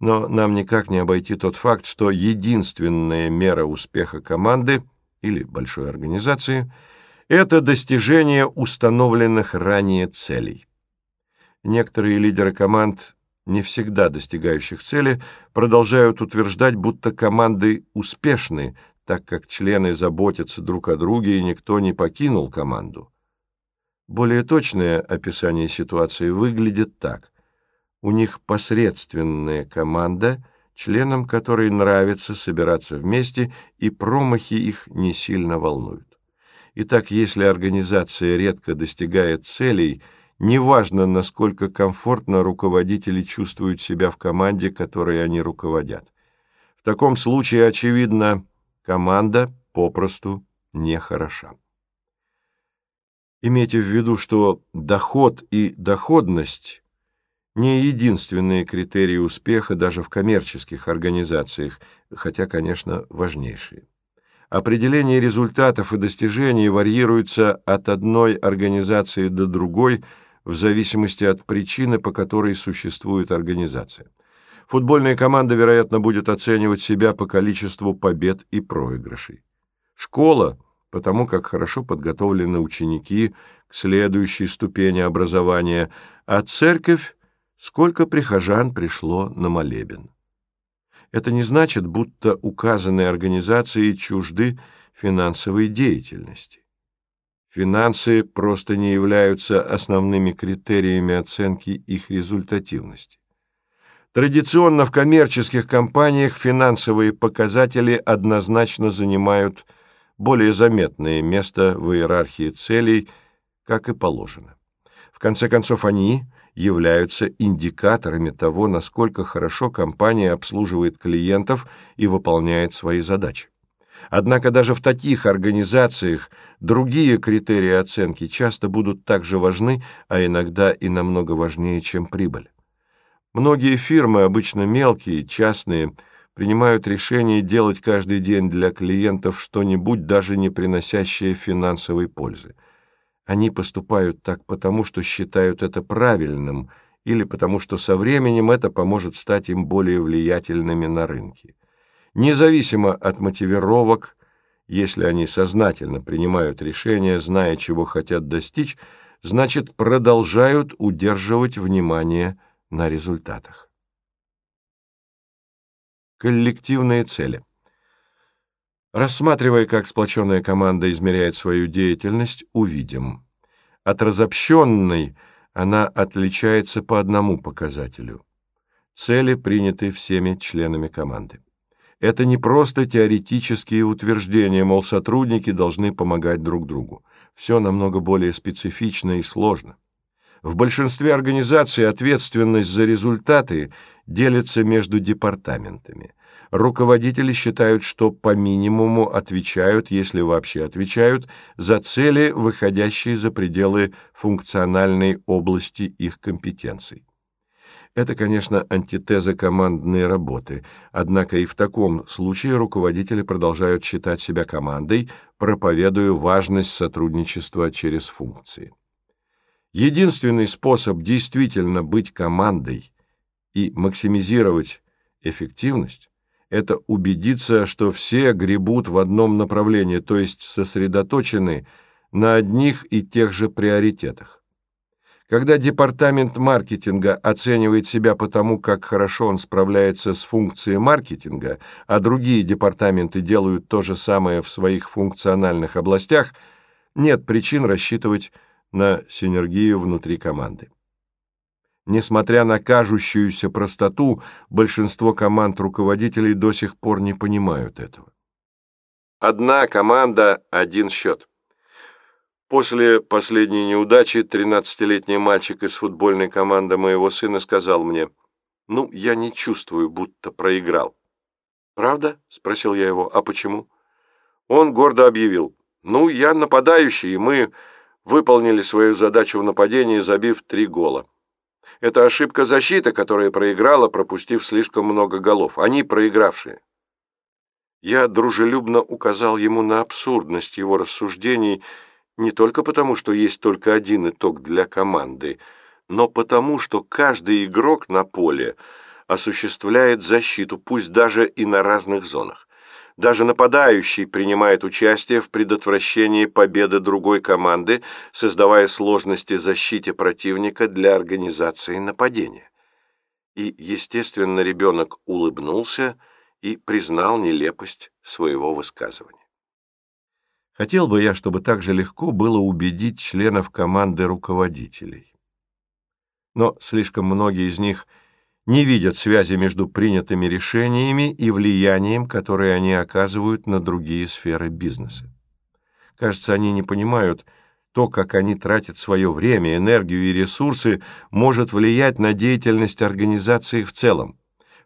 но нам никак не обойти тот факт, что единственная мера успеха команды или большой организации – это достижение установленных ранее целей. Некоторые лидеры команд не всегда достигающих цели, продолжают утверждать, будто команды успешны, так как члены заботятся друг о друге и никто не покинул команду. Более точное описание ситуации выглядит так. У них посредственная команда, членам которой нравится собираться вместе, и промахи их не сильно волнуют. Итак, если организация редко достигает целей – Неважно, насколько комфортно руководители чувствуют себя в команде, которой они руководят. В таком случае, очевидно, команда попросту не хороша. Имейте в виду, что доход и доходность не единственные критерии успеха даже в коммерческих организациях, хотя, конечно, важнейшие. Определение результатов и достижений варьируется от одной организации до другой – в зависимости от причины, по которой существует организация. Футбольная команда, вероятно, будет оценивать себя по количеству побед и проигрышей. Школа – потому как хорошо подготовлены ученики к следующей ступени образования, а церковь – сколько прихожан пришло на молебен. Это не значит, будто указанные организации чужды финансовой деятельности. Финансы просто не являются основными критериями оценки их результативности. Традиционно в коммерческих компаниях финансовые показатели однозначно занимают более заметное место в иерархии целей, как и положено. В конце концов, они являются индикаторами того, насколько хорошо компания обслуживает клиентов и выполняет свои задачи. Однако даже в таких организациях другие критерии оценки часто будут так же важны, а иногда и намного важнее, чем прибыль. Многие фирмы, обычно мелкие, частные, принимают решение делать каждый день для клиентов что-нибудь, даже не приносящее финансовой пользы. Они поступают так потому, что считают это правильным, или потому что со временем это поможет стать им более влиятельными на рынке независимо от мотивировок, если они сознательно принимают решение, зная, чего хотят достичь, значит, продолжают удерживать внимание на результатах. Коллективные цели. Рассматривая, как сплоченная команда измеряет свою деятельность, увидим. От разобщенной она отличается по одному показателю. Цели приняты всеми членами команды. Это не просто теоретические утверждения, мол, сотрудники должны помогать друг другу. Все намного более специфично и сложно. В большинстве организаций ответственность за результаты делится между департаментами. Руководители считают, что по минимуму отвечают, если вообще отвечают, за цели, выходящие за пределы функциональной области их компетенций. Это, конечно, антитеза командной работы, однако и в таком случае руководители продолжают считать себя командой, проповедуя важность сотрудничества через функции. Единственный способ действительно быть командой и максимизировать эффективность – это убедиться, что все гребут в одном направлении, то есть сосредоточены на одних и тех же приоритетах. Когда департамент маркетинга оценивает себя по тому, как хорошо он справляется с функцией маркетинга, а другие департаменты делают то же самое в своих функциональных областях, нет причин рассчитывать на синергию внутри команды. Несмотря на кажущуюся простоту, большинство команд руководителей до сих пор не понимают этого. Одна команда – один счет. После последней неудачи 13-летний мальчик из футбольной команды моего сына сказал мне, «Ну, я не чувствую, будто проиграл». «Правда?» — спросил я его, «А почему?» Он гордо объявил, «Ну, я нападающий, и мы выполнили свою задачу в нападении, забив три гола». Это ошибка защиты, которая проиграла, пропустив слишком много голов. Они проигравшие. Я дружелюбно указал ему на абсурдность его рассуждений не только потому, что есть только один итог для команды, но потому, что каждый игрок на поле осуществляет защиту, пусть даже и на разных зонах. Даже нападающий принимает участие в предотвращении победы другой команды, создавая сложности защите противника для организации нападения. И, естественно, ребенок улыбнулся и признал нелепость своего высказывания. Хотел бы я, чтобы так же легко было убедить членов команды руководителей. Но слишком многие из них не видят связи между принятыми решениями и влиянием, которое они оказывают на другие сферы бизнеса. Кажется, они не понимают, то, как они тратят свое время, энергию и ресурсы, может влиять на деятельность организации в целом.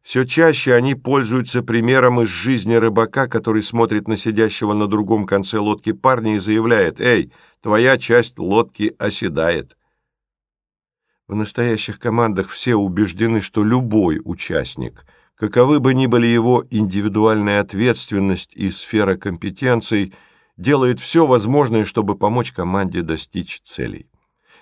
Все чаще они пользуются примером из жизни рыбака, который смотрит на сидящего на другом конце лодки парня и заявляет «Эй, твоя часть лодки оседает». В настоящих командах все убеждены, что любой участник, каковы бы ни были его индивидуальная ответственность и сфера компетенций, делает все возможное, чтобы помочь команде достичь целей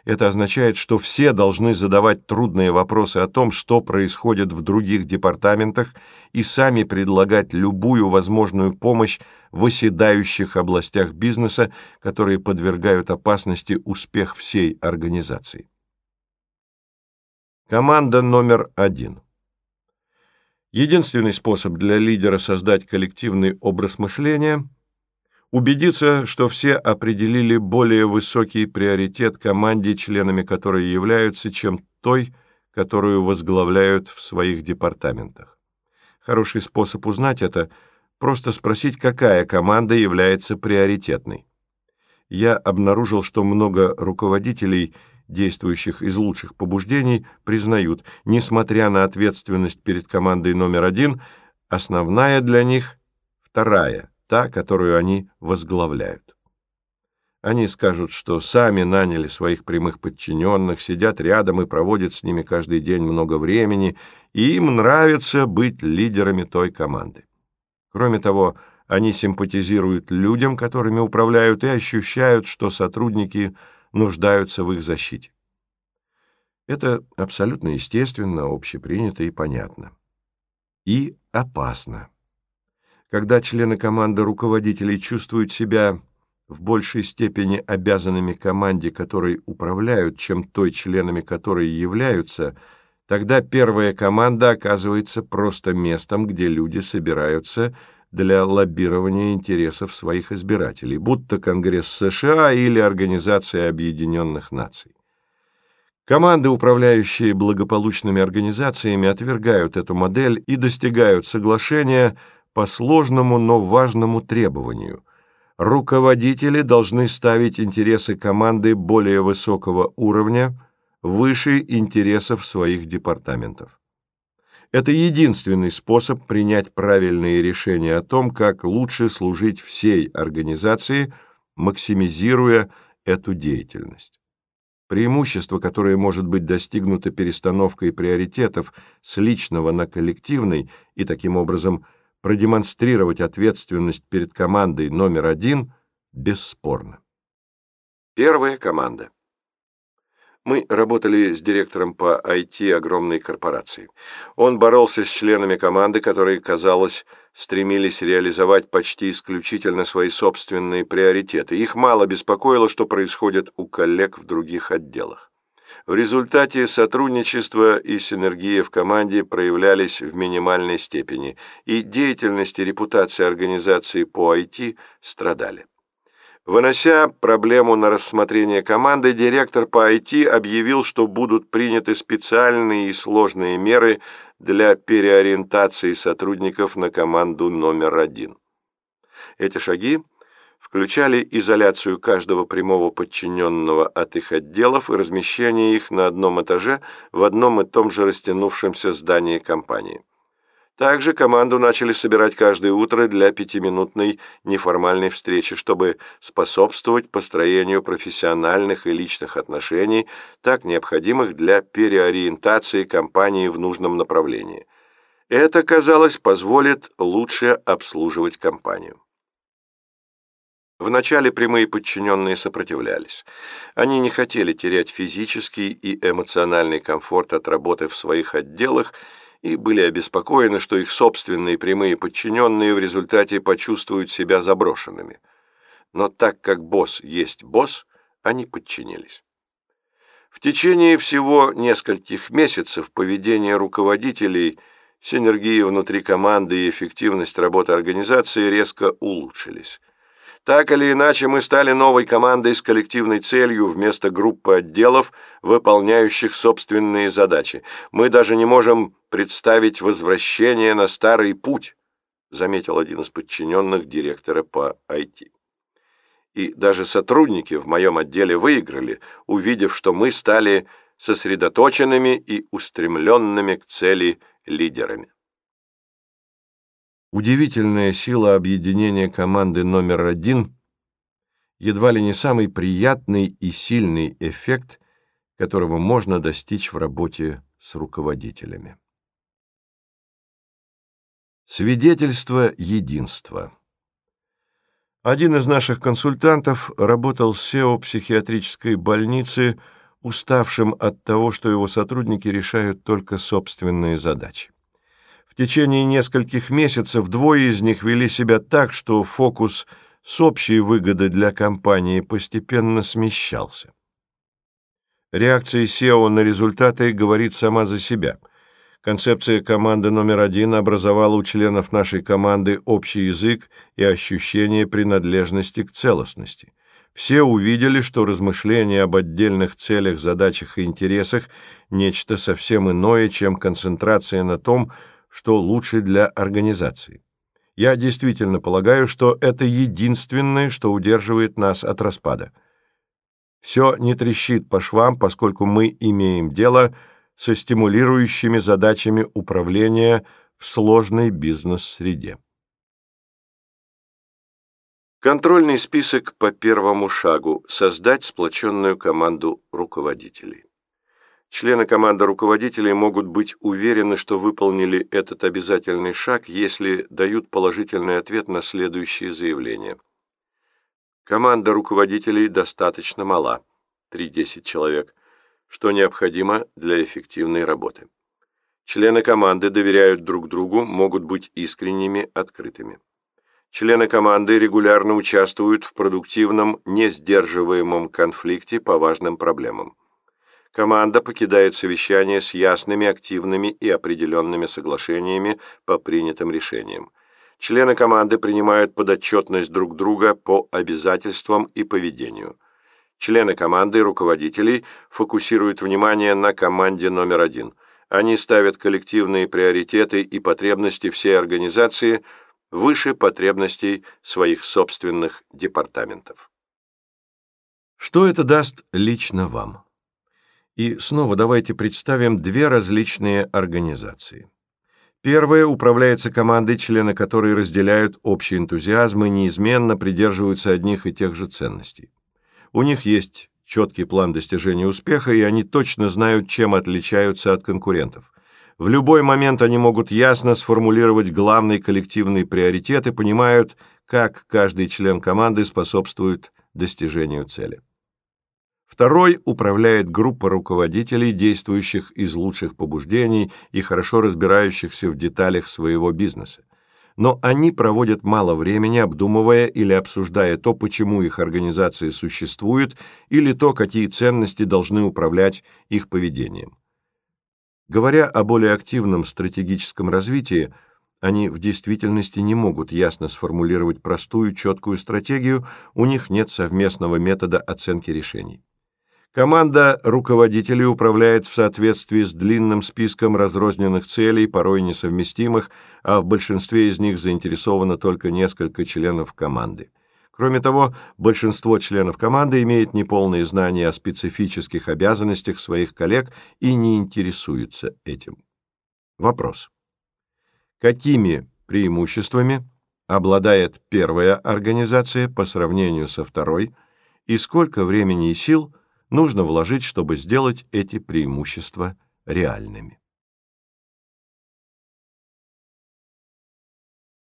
это означает, что все должны задавать трудные вопросы о том, что происходит в других департаментах, и сами предлагать любую возможную помощь в оседающих областях бизнеса, которые подвергают опасности успех всей организации. Команда номер один. Единственный способ для лидера создать коллективный образ мышления – убедиться, что все определили более высокий приоритет команде, членами которой являются, чем той, которую возглавляют в своих департаментах. Хороший способ узнать это – просто спросить, какая команда является приоритетной. Я обнаружил, что много руководителей, действующих из лучших побуждений, признают, несмотря на ответственность перед командой номер один, основная для них – вторая – та, которую они возглавляют. Они скажут, что сами наняли своих прямых подчиненных, сидят рядом и проводят с ними каждый день много времени, и им нравится быть лидерами той команды. Кроме того, они симпатизируют людям, которыми управляют, и ощущают, что сотрудники нуждаются в их защите. Это абсолютно естественно, общепринято и понятно. И опасно. Когда члены команды руководителей чувствуют себя в большей степени обязанными команде, которой управляют, чем той членами которые являются, тогда первая команда оказывается просто местом, где люди собираются для лоббирования интересов своих избирателей, будто Конгресс США или Организация Объединенных Наций. Команды, управляющие благополучными организациями, отвергают эту модель и достигают соглашения – по сложному, но важному требованию. Руководители должны ставить интересы команды более высокого уровня выше интересов своих департаментов. Это единственный способ принять правильные решения о том, как лучше служить всей организации, максимизируя эту деятельность. Преимущество, которое может быть достигнуто перестановкой приоритетов с личного на коллективный и, таким образом, – продемонстрировать ответственность перед командой номер один бесспорно. Первая команда. Мы работали с директором по IT огромной корпорации. Он боролся с членами команды, которые, казалось, стремились реализовать почти исключительно свои собственные приоритеты. Их мало беспокоило, что происходит у коллег в других отделах. В результате сотрудничество и синергия в команде проявлялись в минимальной степени, и деятельность и репутация организации по IT страдали. Вынося проблему на рассмотрение команды, директор по IT объявил, что будут приняты специальные и сложные меры для переориентации сотрудников на команду номер один. Эти шаги включали изоляцию каждого прямого подчиненного от их отделов и размещение их на одном этаже в одном и том же растянувшемся здании компании. Также команду начали собирать каждое утро для пятиминутной неформальной встречи, чтобы способствовать построению профессиональных и личных отношений, так необходимых для переориентации компании в нужном направлении. Это, казалось, позволит лучше обслуживать компанию. Вначале прямые подчиненные сопротивлялись. Они не хотели терять физический и эмоциональный комфорт от работы в своих отделах и были обеспокоены, что их собственные прямые подчиненные в результате почувствуют себя заброшенными. Но так как босс есть босс, они подчинились. В течение всего нескольких месяцев поведение руководителей, синергии внутри команды и эффективность работы организации резко улучшились. Так или иначе, мы стали новой командой с коллективной целью вместо группы отделов, выполняющих собственные задачи. Мы даже не можем представить возвращение на старый путь, заметил один из подчиненных директора по IT. И даже сотрудники в моем отделе выиграли, увидев, что мы стали сосредоточенными и устремленными к цели лидерами. Удивительная сила объединения команды номер один едва ли не самый приятный и сильный эффект, которого можно достичь в работе с руководителями. Свидетельство единства. Один из наших консультантов работал в СЕО психиатрической больницы, уставшим от того, что его сотрудники решают только собственные задачи течение нескольких месяцев двое из них вели себя так, что фокус с общей выгоды для компании постепенно смещался. Реакция SEO на результаты говорит сама за себя. Концепция команды номер один образовала у членов нашей команды общий язык и ощущение принадлежности к целостности. Все увидели, что размышления об отдельных целях, задачах и интересах – нечто совсем иное, чем концентрация на том, что что лучше для организации. Я действительно полагаю, что это единственное, что удерживает нас от распада. Все не трещит по швам, поскольку мы имеем дело со стимулирующими задачами управления в сложной бизнес-среде. Контрольный список по первому шагу – создать сплоченную команду руководителей. Члены команды руководителей могут быть уверены, что выполнили этот обязательный шаг, если дают положительный ответ на следующие заявления. Команда руководителей достаточно мала – 3-10 человек, что необходимо для эффективной работы. Члены команды доверяют друг другу, могут быть искренними, открытыми. Члены команды регулярно участвуют в продуктивном, несдерживаемом конфликте по важным проблемам. Команда покидает совещание с ясными, активными и определенными соглашениями по принятым решениям. Члены команды принимают подотчетность друг друга по обязательствам и поведению. Члены команды и руководителей фокусируют внимание на команде номер один. Они ставят коллективные приоритеты и потребности всей организации выше потребностей своих собственных департаментов. Что это даст лично вам? И снова давайте представим две различные организации. Первая управляется командой, члены которой разделяют общий энтузиазм и неизменно придерживаются одних и тех же ценностей. У них есть четкий план достижения успеха, и они точно знают, чем отличаются от конкурентов. В любой момент они могут ясно сформулировать главные коллективные приоритеты, понимают, как каждый член команды способствует достижению цели. Второй управляет группа руководителей, действующих из лучших побуждений и хорошо разбирающихся в деталях своего бизнеса. Но они проводят мало времени, обдумывая или обсуждая то, почему их организации существуют, или то, какие ценности должны управлять их поведением. Говоря о более активном стратегическом развитии, они в действительности не могут ясно сформулировать простую, четкую стратегию, у них нет совместного метода оценки решений. Команда руководителей управляет в соответствии с длинным списком разрозненных целей, порой несовместимых, а в большинстве из них заинтересовано только несколько членов команды. Кроме того, большинство членов команды имеет неполные знания о специфических обязанностях своих коллег и не интересуется этим. Вопрос. Какими преимуществами обладает первая организация по сравнению со второй и сколько времени и сил – нужно вложить, чтобы сделать эти преимущества реальными.